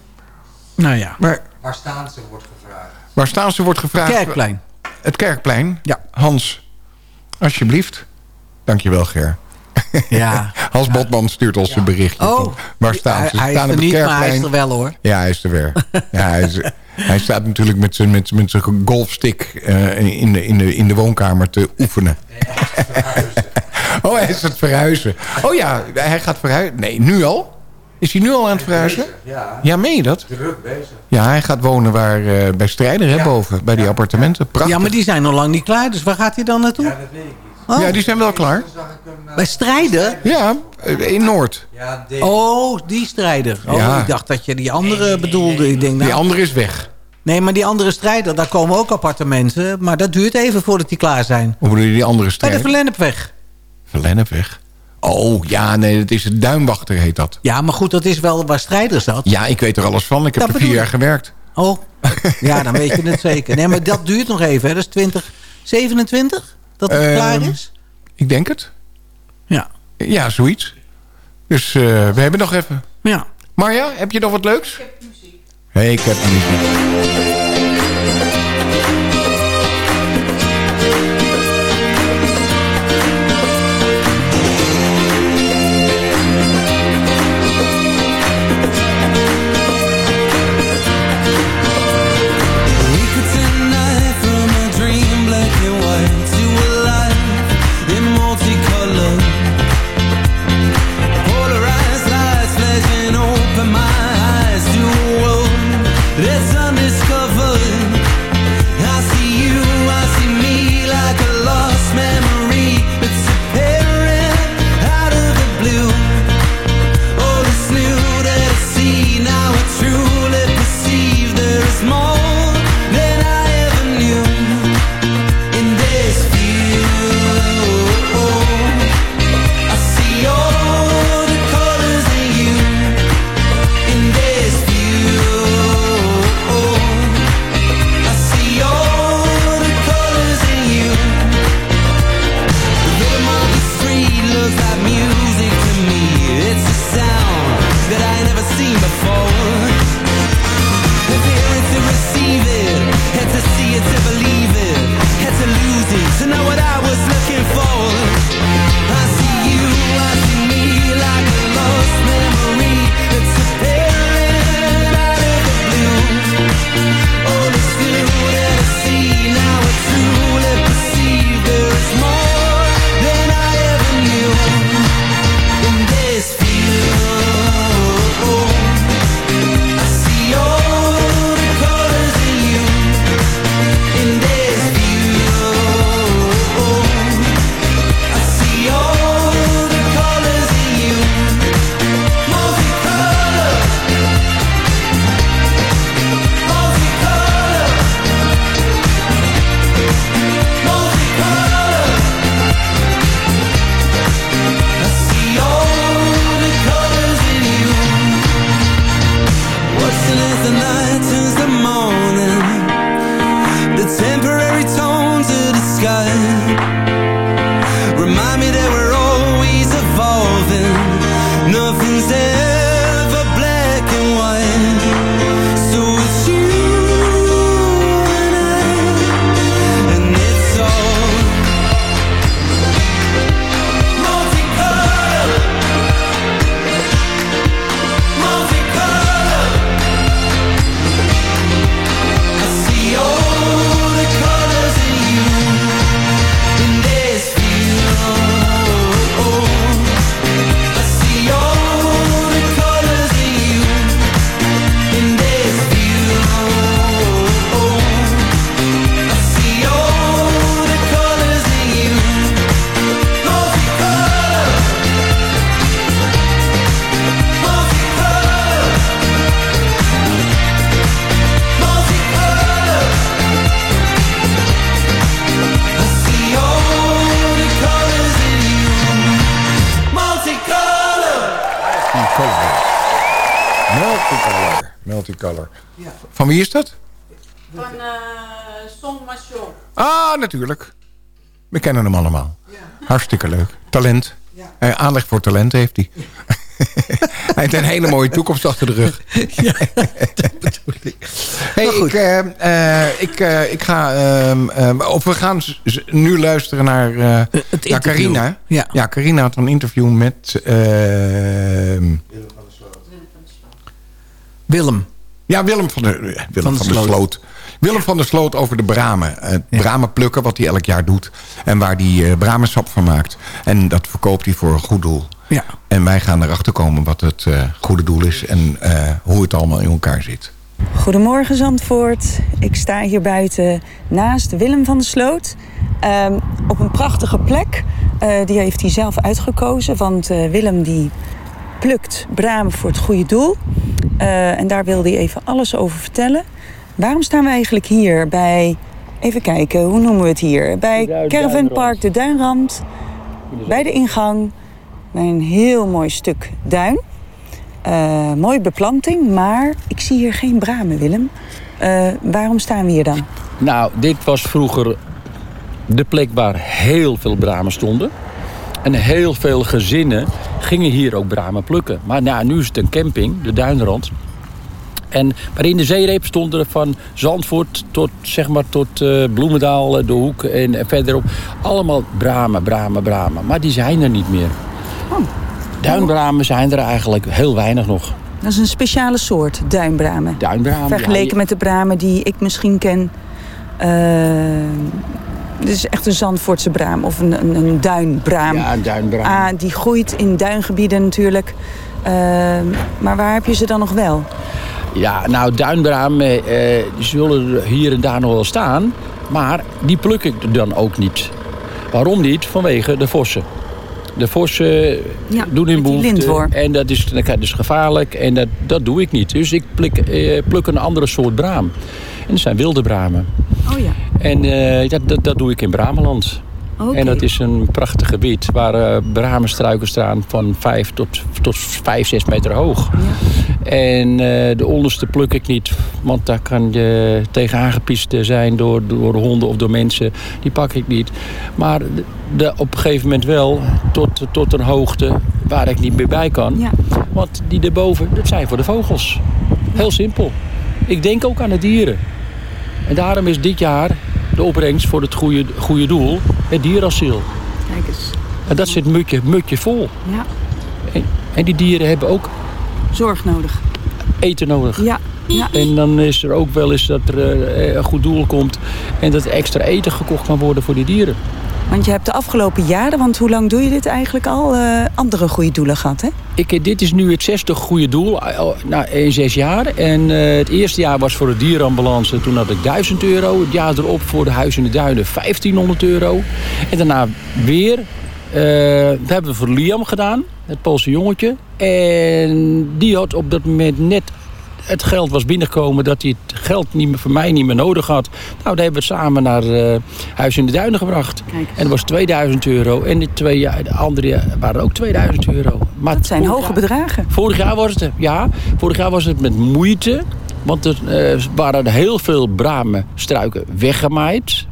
Nou ja. Maar Waar staan ze, wordt gevraagd. waar staan ze wordt gevraagd? Kerkplein. Het Kerkplein. Ja. Hans, alsjeblieft. Dankjewel, Ger. Ja. Hans Botman stuurt ons een berichtje. Oh. waar staan Hij, ze? Ze hij is er het niet, maar hij is er wel hoor. Ja, hij is er weer. ja, hij, is, hij staat natuurlijk met zijn, met, met zijn golfstick eh, in, de, in, de, in de woonkamer te oefenen. oh, hij is het verhuizen. Oh ja, hij gaat verhuizen. Nee, nu al? Is hij nu al aan het verhuizen? Ja, Ja, meen je dat? druk bezig. Ja, hij gaat wonen waar, eh, bij Strijder, hè, boven. Bij die appartementen. Prachtig. Ja, maar die zijn nog lang niet klaar. Dus waar gaat hij dan naartoe? Ja, dat weet ik niet. Oh, Ja, die zijn wel klaar. Eh, Bij strijden? Ja, eh, in Noord. Oh, die strijder. Oh, Ja. ik dacht dat je die andere bedoelde. Ik denk, nou, Die andere is weg. Nee, maar die andere strijder, daar komen ook appartementen. Maar dat duurt even voordat die klaar zijn. Hoe bedoel je die andere Bij de Strijder? Verlennepweg. Verlennepweg. Oh, ja, nee, dat is het Duinwachter heet dat. Ja, maar goed, dat is wel waar strijders zat. Ja, ik weet er alles van. Ik heb Dat er vier jaar gewerkt. Oh, ja, dan weet je het zeker. Nee, maar dat duurt nog even. Hè. Dat is 2027 dat het Ehm, klaar is. Ik denk het. Ja. Ja, zoiets. Dus eh, we hebben nog even. ja. Marja, heb je nog wat leuks? Ik heb muziek. Hey, ik heb muziek. Natuurlijk. We kennen hem allemaal. Hartstikke leuk. Talent. Eh, aanleg voor talent heeft hij. hij heeft een hele mooie toekomst achter de rug. Hey, ik, eh, eh, ik, ik ga... ehm, ehm, of we gaan nu luisteren naar, naar. Carina. Ja. ja, Carina had een interview met... ehm, Willem. ja, Willem van der, eh, Willem Van der Sloot. Willem van der Sloot over de bramen. Het bramen plukken, wat hij elk jaar doet. En waar hij eh bramensap van maakt. En dat verkoopt hij voor een goed doel. Ja. En wij gaan erachter komen wat het eh, goede doel is. En eh, hoe het allemaal in elkaar zit. Goedemorgen Zandvoort. Ik sta hier buiten naast Willem van der Sloot. Ehm, op een prachtige plek. Eh, die heeft hij zelf uitgekozen. Want eh, Willem die plukt bramen voor het goede doel. Eh, en daar wilde hij even alles over vertellen. Waarom staan we eigenlijk hier bij... Even kijken, hoe noemen we het hier? Bij Caravan Park de Duinrand. Bij de ingang. Bij een heel mooi stuk duin. Eh, mooie beplanting, maar ik zie hier geen bramen, Willem. Eh, waarom staan we hier dan? Nou, dit was vroeger de plek waar heel veel bramen stonden. En heel veel gezinnen gingen hier ook bramen plukken. Maar nou, nu is het een camping, de Duinrand. En, maar in de zeereep stonden er van Zandvoort tot, zeg maar, tot eh, Bloemendaal, eh, De Hoek en, en verderop... allemaal bramen, bramen, bramen. Maar die zijn er niet meer. Duinbramen zijn er eigenlijk heel weinig nog. Dat is een speciale soort duinbramen. Duinbramen, Vergeleken ja, met de bramen die ik misschien ken. Eh, dit is echt een Zandvoortse braam of een, een, een duinbraam. Ja, een duinbraam. Ah, die groeit in duingebieden natuurlijk. Maar waar heb je ze dan nog wel? Ja, nou, duinbramen eh, die zullen er hier en daar nog wel staan. Maar die pluk ik dan ook niet. Waarom niet? Vanwege de vossen. De vossen Ja, doen hun behoefte. En dat is, dat is gevaarlijk. En dat, dat doe ik niet. Dus ik pluk, eh, pluk een andere soort braam. En dat zijn wilde bramen. Oh ja. En eh, dat, dat, dat doe ik in Brameland. En dat is een prachtig gebied waar eh bramenstruiken staan van 5 tot, tot 5, 6 meter hoog. En eh, de onderste pluk ik niet, want daar kan je tegen aangepist zijn door, door honden of door mensen. Die pak ik niet. Maar de, de- op een gegeven moment wel tot, tot een hoogte waar ik niet meer bij kan. Ja. Want die erboven, dat zijn voor de vogels. Heel simpel. Ik denk ook aan de dieren. En daarom is dit jaar de opbrengst voor het goede, goede doel het dierasiel. Kijk eens. En dat zit mutje, mutje vol. Ja. En, en die dieren hebben ook Zorg nodig. eten nodig. Ja. ja. En dan is er ook wel eens dat er eh, een goed doel komt... en dat extra eten gekocht kan worden voor die dieren. Want je hebt de afgelopen jaren, want hoe lang doe je dit eigenlijk al, eh, andere goede doelen gehad, hè? Ik, eh, dit is nu het zesde goede doel eh, nou, in zes jaar. En het eerste jaar was voor de dierenambulance. Toen had ik 1000 euro. Het jaar erop voor de Huis in de Duinen 1500 euro. En daarna weer. eh, dat hebben we voor Liam gedaan. Het Poolse jongetje. En die had op dat moment net het geld was binnengekomen... dat hij het geld niet meer, voor mij niet meer nodig had. Nou, daar hebben we het samen naar eh, Huis in de Duinen gebracht. En dat was 2000 euro. En de, twee, jaar- de andere waren ook 2000 euro. Maar Dat zijn hoge jaar- bedragen. Vorig jaar was het, ja, vorig jaar was het met moeite. Want er eh, waren heel veel bramenstruiken weggemaaid.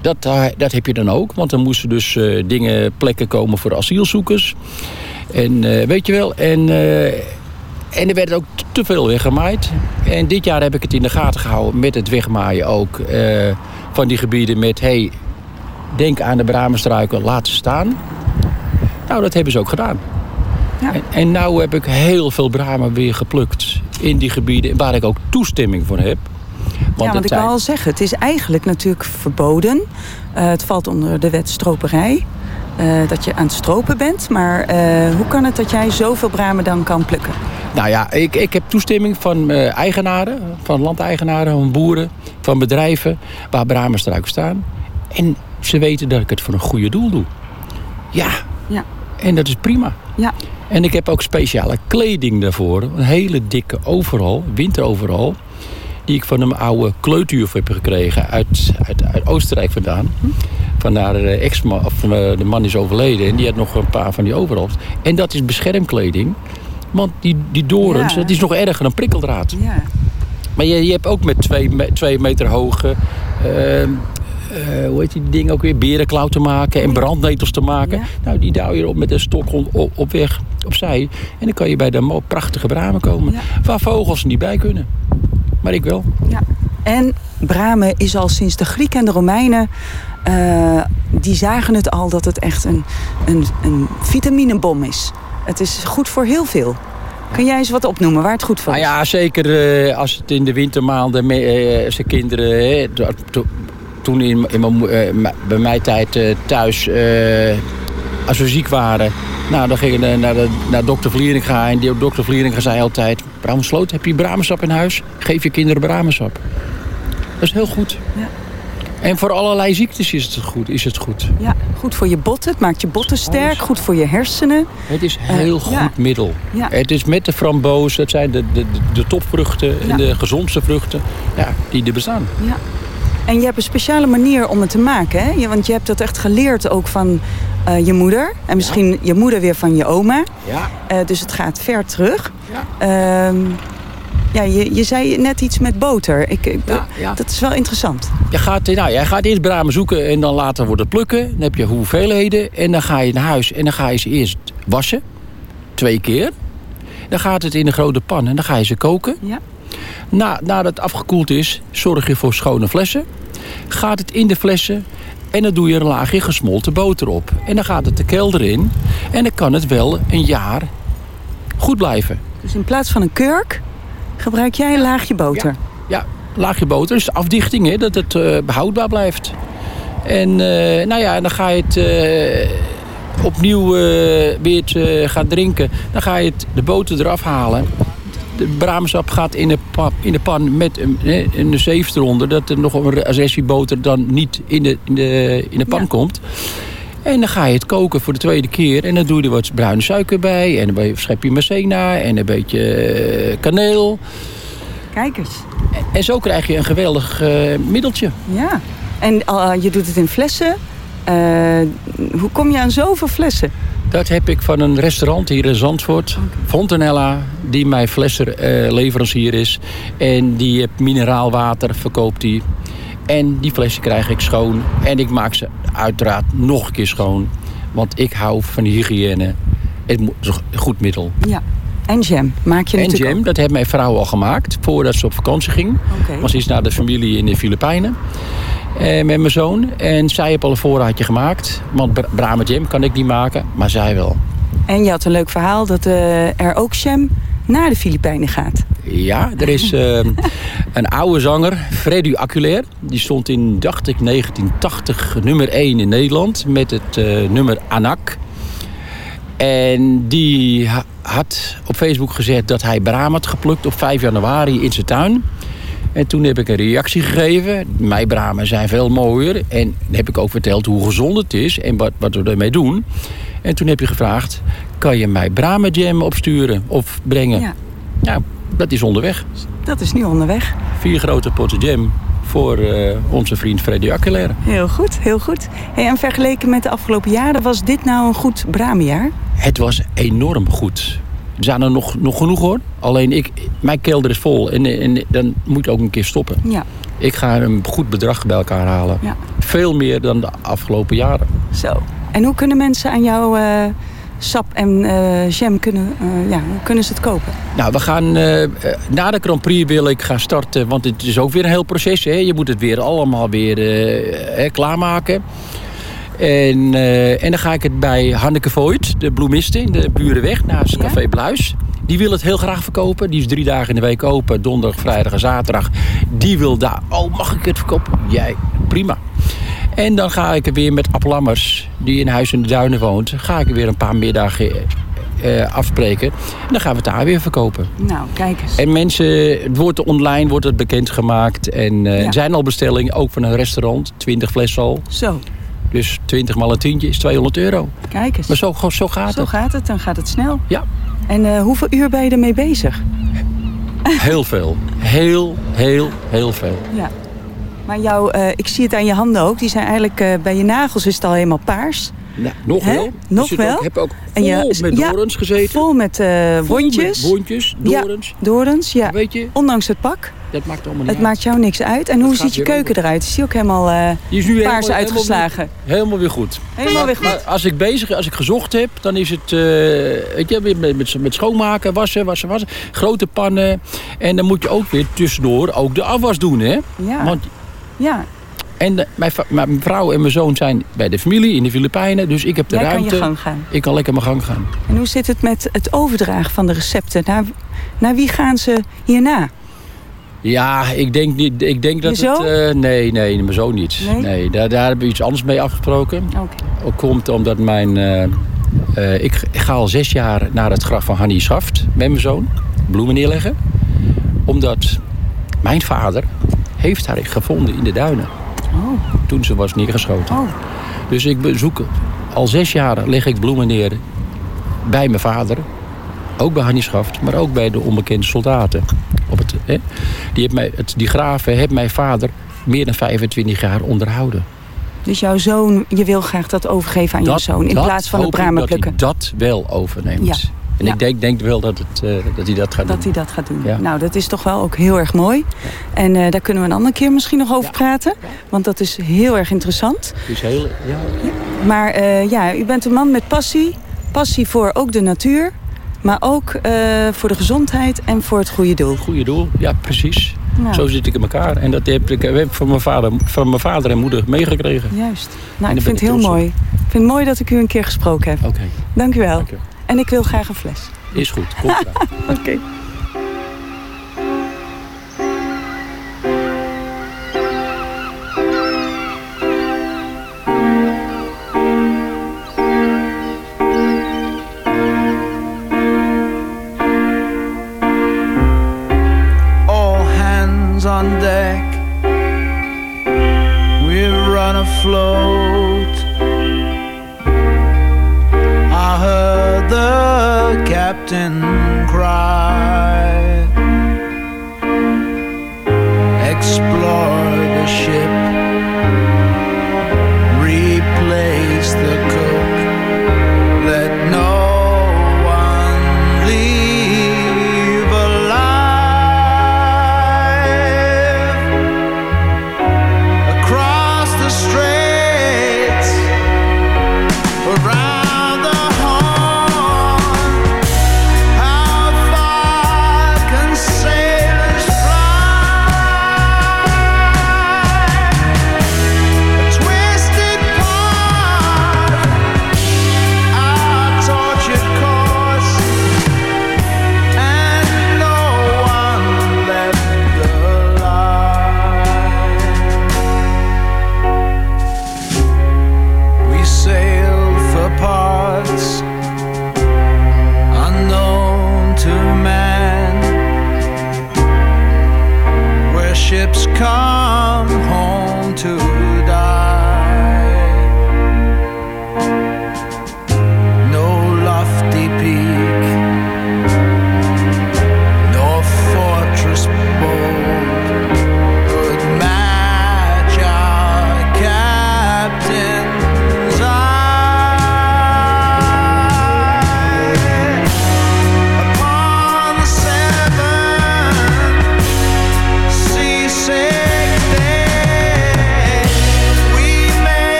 Dat, eh, dat heb je dan ook. Want er moesten dus eh, dingen, plekken komen voor asielzoekers. En eh, weet je wel, en, eh, en er werd ook te veel weggemaaid. En dit jaar heb ik het in de gaten gehouden met het wegmaaien ook eh, van die gebieden met... Hey, denk aan de bramenstruiken, laat ze staan. Nou, dat hebben ze ook gedaan. En, en nou heb ik heel veel bramen weer geplukt in die gebieden waar ik ook toestemming voor heb. ja, het want ik wil al zeggen, het is eigenlijk natuurlijk verboden. Eh, het valt onder de wet stroperij. Eh, dat je aan het stropen bent. Maar eh, hoe kan het dat jij zoveel bramen dan kan plukken? Nou ja, ik, ik heb toestemming van eh, eigenaren, van landeigenaren, van boeren, van bedrijven waar bramenstruiken staan. En ze weten dat ik het voor een goede doel doe. Ja, Ja. en dat is prima. Ja. En ik heb ook speciale kleding daarvoor. Een hele dikke overal, winteroveral. Die ik van een oude kleutuur heb gekregen uit, uit, uit Oostenrijk vandaan. Van haar eh, ex-man, of eh, de man is overleden. En die had nog een paar van die overals. En dat is beschermkleding. Want die, die dorens, Ja. dat is nog erger dan prikkeldraad. Ja. Maar je, je hebt ook met twee, twee meter hoge... eh, eh, hoe heet die dingen ook weer? Berenklauw te maken en brandnetels te maken. Nou, die douw je op met een stok op, op, op weg, opzij. En dan kan je bij de prachtige bramen komen. Waar vogels niet bij kunnen. Maar ik wel. Ja. En bramen is al sinds de Grieken en de Romeinen... eh, die zagen het al dat het echt een, een, een vitaminebom is. Het is goed voor heel veel. Kun jij eens wat opnoemen waar het goed voor Nou is? ja, zeker eh, als het in de wintermaanden eh, zijn kinderen... to- toen in, in mijn, bij mijn tijd thuis, als we ziek waren... Nou, dan gingen we naar, de, naar dokter Vlieringa. En die dokter Vlieringa zei altijd... Bramensloot, heb je bramensap in huis? Geef je kinderen bramensap. Dat is heel goed. Ja. En voor allerlei ziektes is het goed. Is het goed. Ja, goed voor je botten. Het maakt je botten sterk. Goed voor je hersenen. Het is Eh, heel goed ja. middel. Ja. Het is met de framboos, dat zijn de, de, de, topvruchten en Ja. de gezondste vruchten ja, die er bestaan. Ja. En je hebt een speciale manier om het te maken. Hè? Want je hebt dat echt geleerd ook van eh, je moeder. En misschien je moeder weer van je oma. Ja. Eh, dus het gaat ver terug. Ja. Ja, je, je zei net iets met boter. Ik, ik- ja. Dat is wel interessant. Je gaat, nou, jij gaat eerst bramen zoeken en dan later wordt het plukken. Dan heb je hoeveelheden en dan ga je naar huis en dan ga je ze eerst wassen. Twee keer. Dan gaat het in een grote pan en dan ga je ze koken. Ja. Na, nadat het afgekoeld is, zorg je voor schone flessen. Gaat het in de flessen en dan doe je een laagje gesmolten boter op. En dan gaat het de kelder in en dan kan het wel een jaar goed blijven. Dus in plaats van een kurk gebruik jij een laagje boter. Ja, laagje boter. Dus afdichting, hè, dat het eh, behoudbaar blijft. En eh, nou ja, dan ga je het eh, opnieuw weer het, gaan drinken. Dan ga je het, de boter eraf halen. De braamsap gaat in de, pa- in de pan met een, een zeef eronder. Dat er nog een restje boter dan niet in de, in de, in de pan komt. En dan ga je het koken voor de tweede keer. En dan doe je er wat bruine suiker bij. En een schepje macena. En een beetje eh, kaneel. Kijk eens. En zo krijg je een geweldig eh, middeltje. Ja. En eh, je doet het in flessen. Hoe kom je aan zoveel flessen? Dat heb ik van een restaurant hier in Zandvoort. Fontanella, die mijn flessenleverancier is. En die heeft mineraalwater, verkoopt die. En die flessen krijg ik schoon. En ik maak ze uiteraard nog een keer schoon. Want ik hou van hygiëne. Het is een goed middel. Ja. En jam maak je En natuurlijk jam, dat heeft mijn vrouw al gemaakt voordat ze op vakantie ging. Oké. Want ze is naar de familie in de Filipijnen. Eh, met mijn zoon. En zij heeft al een voorraadje gemaakt. Want bra- Brahma jam kan ik niet maken, maar zij wel. En je had een leuk verhaal dat eh, er ook jam naar de Filipijnen gaat. Ja, er is eh, een oude zanger, Freddy Aculair. Die stond in, dacht ik, 1980 nummer 1 in Nederland. Met het eh, nummer Anak. En die ha- had op Facebook gezet dat hij braam had geplukt op 5 januari in zijn tuin. En toen heb ik een reactie gegeven. Mijn bramen zijn veel mooier. En dan heb ik ook verteld hoe gezond het is en wat, wat we ermee doen. En toen heb je gevraagd, kan je mij bramenjam opsturen of brengen? Ja. Nou, dat is onderweg. Dat is nu onderweg. Vier grote potten jam voor eh, onze vriend Freddy Akkelere. Heel goed, heel goed. Hey, en vergeleken met de afgelopen jaren, was dit nou een goed braamjaar? Het was enorm goed. Er zijn er nog, nog genoeg hoor. Alleen ik, mijn kelder is vol en, en dan moet ik ook een keer stoppen. Ja. Ik ga een goed bedrag bij elkaar halen. Ja. Veel meer dan de afgelopen jaren. Zo. En hoe kunnen mensen aan jouw eh, sap en eh, jam kunnen, eh, ja, kunnen ze het kopen? Nou, we gaan eh, na de Grand Prix wil ik gaan starten, want het is ook weer een heel proces. Hè? Je moet het weer allemaal weer eh, hè, klaarmaken. En, en dan ga ik het bij Hanneke Voigt, de bloemiste in de Burenweg, naast Café Bluis. Die wil het heel graag verkopen. Die is drie dagen in de week open, donderdag, vrijdag en zaterdag. Die wil daar, oh mag ik het verkopen? Jij, prima. En dan ga ik er weer met Lammers, die in Huis in de Duinen woont... ga ik er weer een paar middagen eh, afspreken. En dan gaan we het daar weer verkopen. Nou, kijk eens. En mensen, het wordt online wordt het bekendgemaakt. En eh, Ja. er zijn al bestellingen, ook van een restaurant. 20 flessen al. Zo, Dus 20 maal een tientje is 200 euro. kijk eens. Maar zo, zo gaat Zo het. gaat het, dan gaat het snel. Ja. En eh, hoeveel uur ben je ermee bezig? Heel veel. Heel, heel, heel veel. Ja. Maar jouw, eh, ik zie het aan je handen ook. Die zijn eigenlijk eh, bij je nagels is het al helemaal paars. Nou, nog Hè? wel. Nog Ik wel? Ook, heb ook vol met ja, dorens gezeten. Vol met eh Vol wondjes. met wondjes, dorens. Ja, dorens, ja. Weet je, Ondanks het pak. dat maakt allemaal niet Het uit. maakt jou niks uit. En hoe ziet je keuken eruit? Is die ook helemaal Die is nu paars helemaal- uitgeslagen? Helemaal weer goed. Helemaal weer goed. Maar als ik bezig, als ik gezocht heb, dan is het, weet je, met, met, met schoonmaken, wassen, wassen, wassen. Grote pannen. En dan moet je ook weer tussendoor ook de afwas doen, hè? Ja. Want, Ja, en de- mijn, mijn vrouw en mijn zoon zijn bij de familie in de Filipijnen, dus ik heb de jij kan ruimte. je gang gaan. Ik kan lekker mijn gang gaan. En hoe zit het met het overdragen van de recepten? Naar, naar wie gaan ze hierna? Ja, ik denk, niet, ik denk dat het... eh, nee, nee, mijn zoon niet. Nee? daar, daar hebben we iets anders mee afgesproken. Oké. Ook komt omdat mijn... eh, eh, ik, ik ga al zes jaar naar het graf van Hannie Schaft met mijn zoon. Bloemen neerleggen. Omdat mijn vader heeft haar gevonden in de duinen. Oh. Toen ze was neergeschoten. Oh. Dus ik bezoek... Al zes jaar leg ik bloemen neer bij mijn vader. Ook bij Hannie Schaft, maar ook bij de onbekende soldaten. Op het, hè? Die, heeft mij, het, die graven heeft mijn vader meer dan 25 jaar onderhouden. Dus jouw zoon, je wil graag dat overgeven aan je zoon. In plaats van het bramen dat hij plukken. dat wel overneemt. Ja. En Ja. ik denk, denk wel dat, het, eh, dat hij dat gaat Dat doen. hij dat gaat doen. Ja. Nou, dat is toch wel ook heel erg mooi. En eh, daar kunnen we een andere keer misschien nog over praten. Want dat is heel erg interessant. Is heel, ja, Maar eh, ja, u bent een man met passie. Passie voor ook de natuur. Maar ook voor de gezondheid en voor het goede doel. goede doel, ja precies. Nou. Zo zit ik in elkaar. En dat heb ik, heb ik van, mijn vader, van mijn vader en moeder meegekregen. Juist. Nou, ik vind het heel op. mooi. Ik vind het mooi dat ik u een keer gesproken heb. Oké, Dank u wel. Dank u. En ik wil graag een fles. is goed. Oké.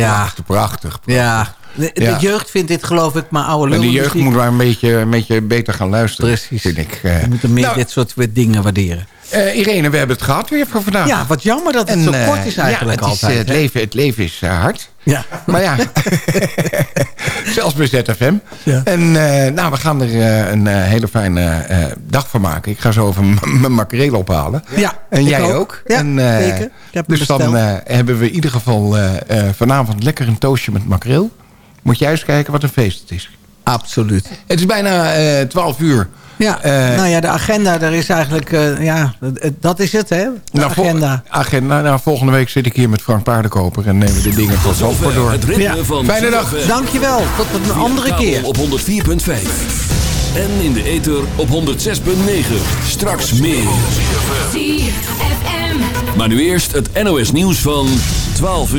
Ja. Prachtig, prachtig. Ja. De, de Ja. jeugd vindt dit geloof ik maar oude En lul. de jeugd moet maar een beetje, een beetje beter gaan luisteren. Precies. Vind ik. eh. We moeten meer Nou, dit soort dingen waarderen. Eh, Irene, we hebben het gehad weer voor vandaag. Ja, wat jammer dat het zo eh, kort is eigenlijk ja, het, is, altijd. eh, het, leven, het leven is hard. Ja. Maar ja, zelfs bij ZFM. Ja. En nou, we gaan er een hele fijne dag van maken. Ik ga zo even mijn makreel ophalen. Ja, En jij ook. ook. Ja, en, zeker. Dus dan hebben we in ieder geval vanavond lekker een toastje met makreel. Moet jij eens kijken wat een feest het is. Absoluut. Het is bijna eh 12 uur. Ja, Eh, nou ja, de agenda, daar is eigenlijk... eh, ja, dat- is het, hè? De nou, vol- agenda. agenda. Nou, volgende week zit ik hier met Frank Paardenkoper en nemen we de dingen tot zover door. het ritme Ja. van Fijne dag. ZFM. Dankjewel. Tot een andere keer. op 104.5. En in de ether op 106.9. Straks meer. Maar nu eerst het NOS nieuws van 12 uur.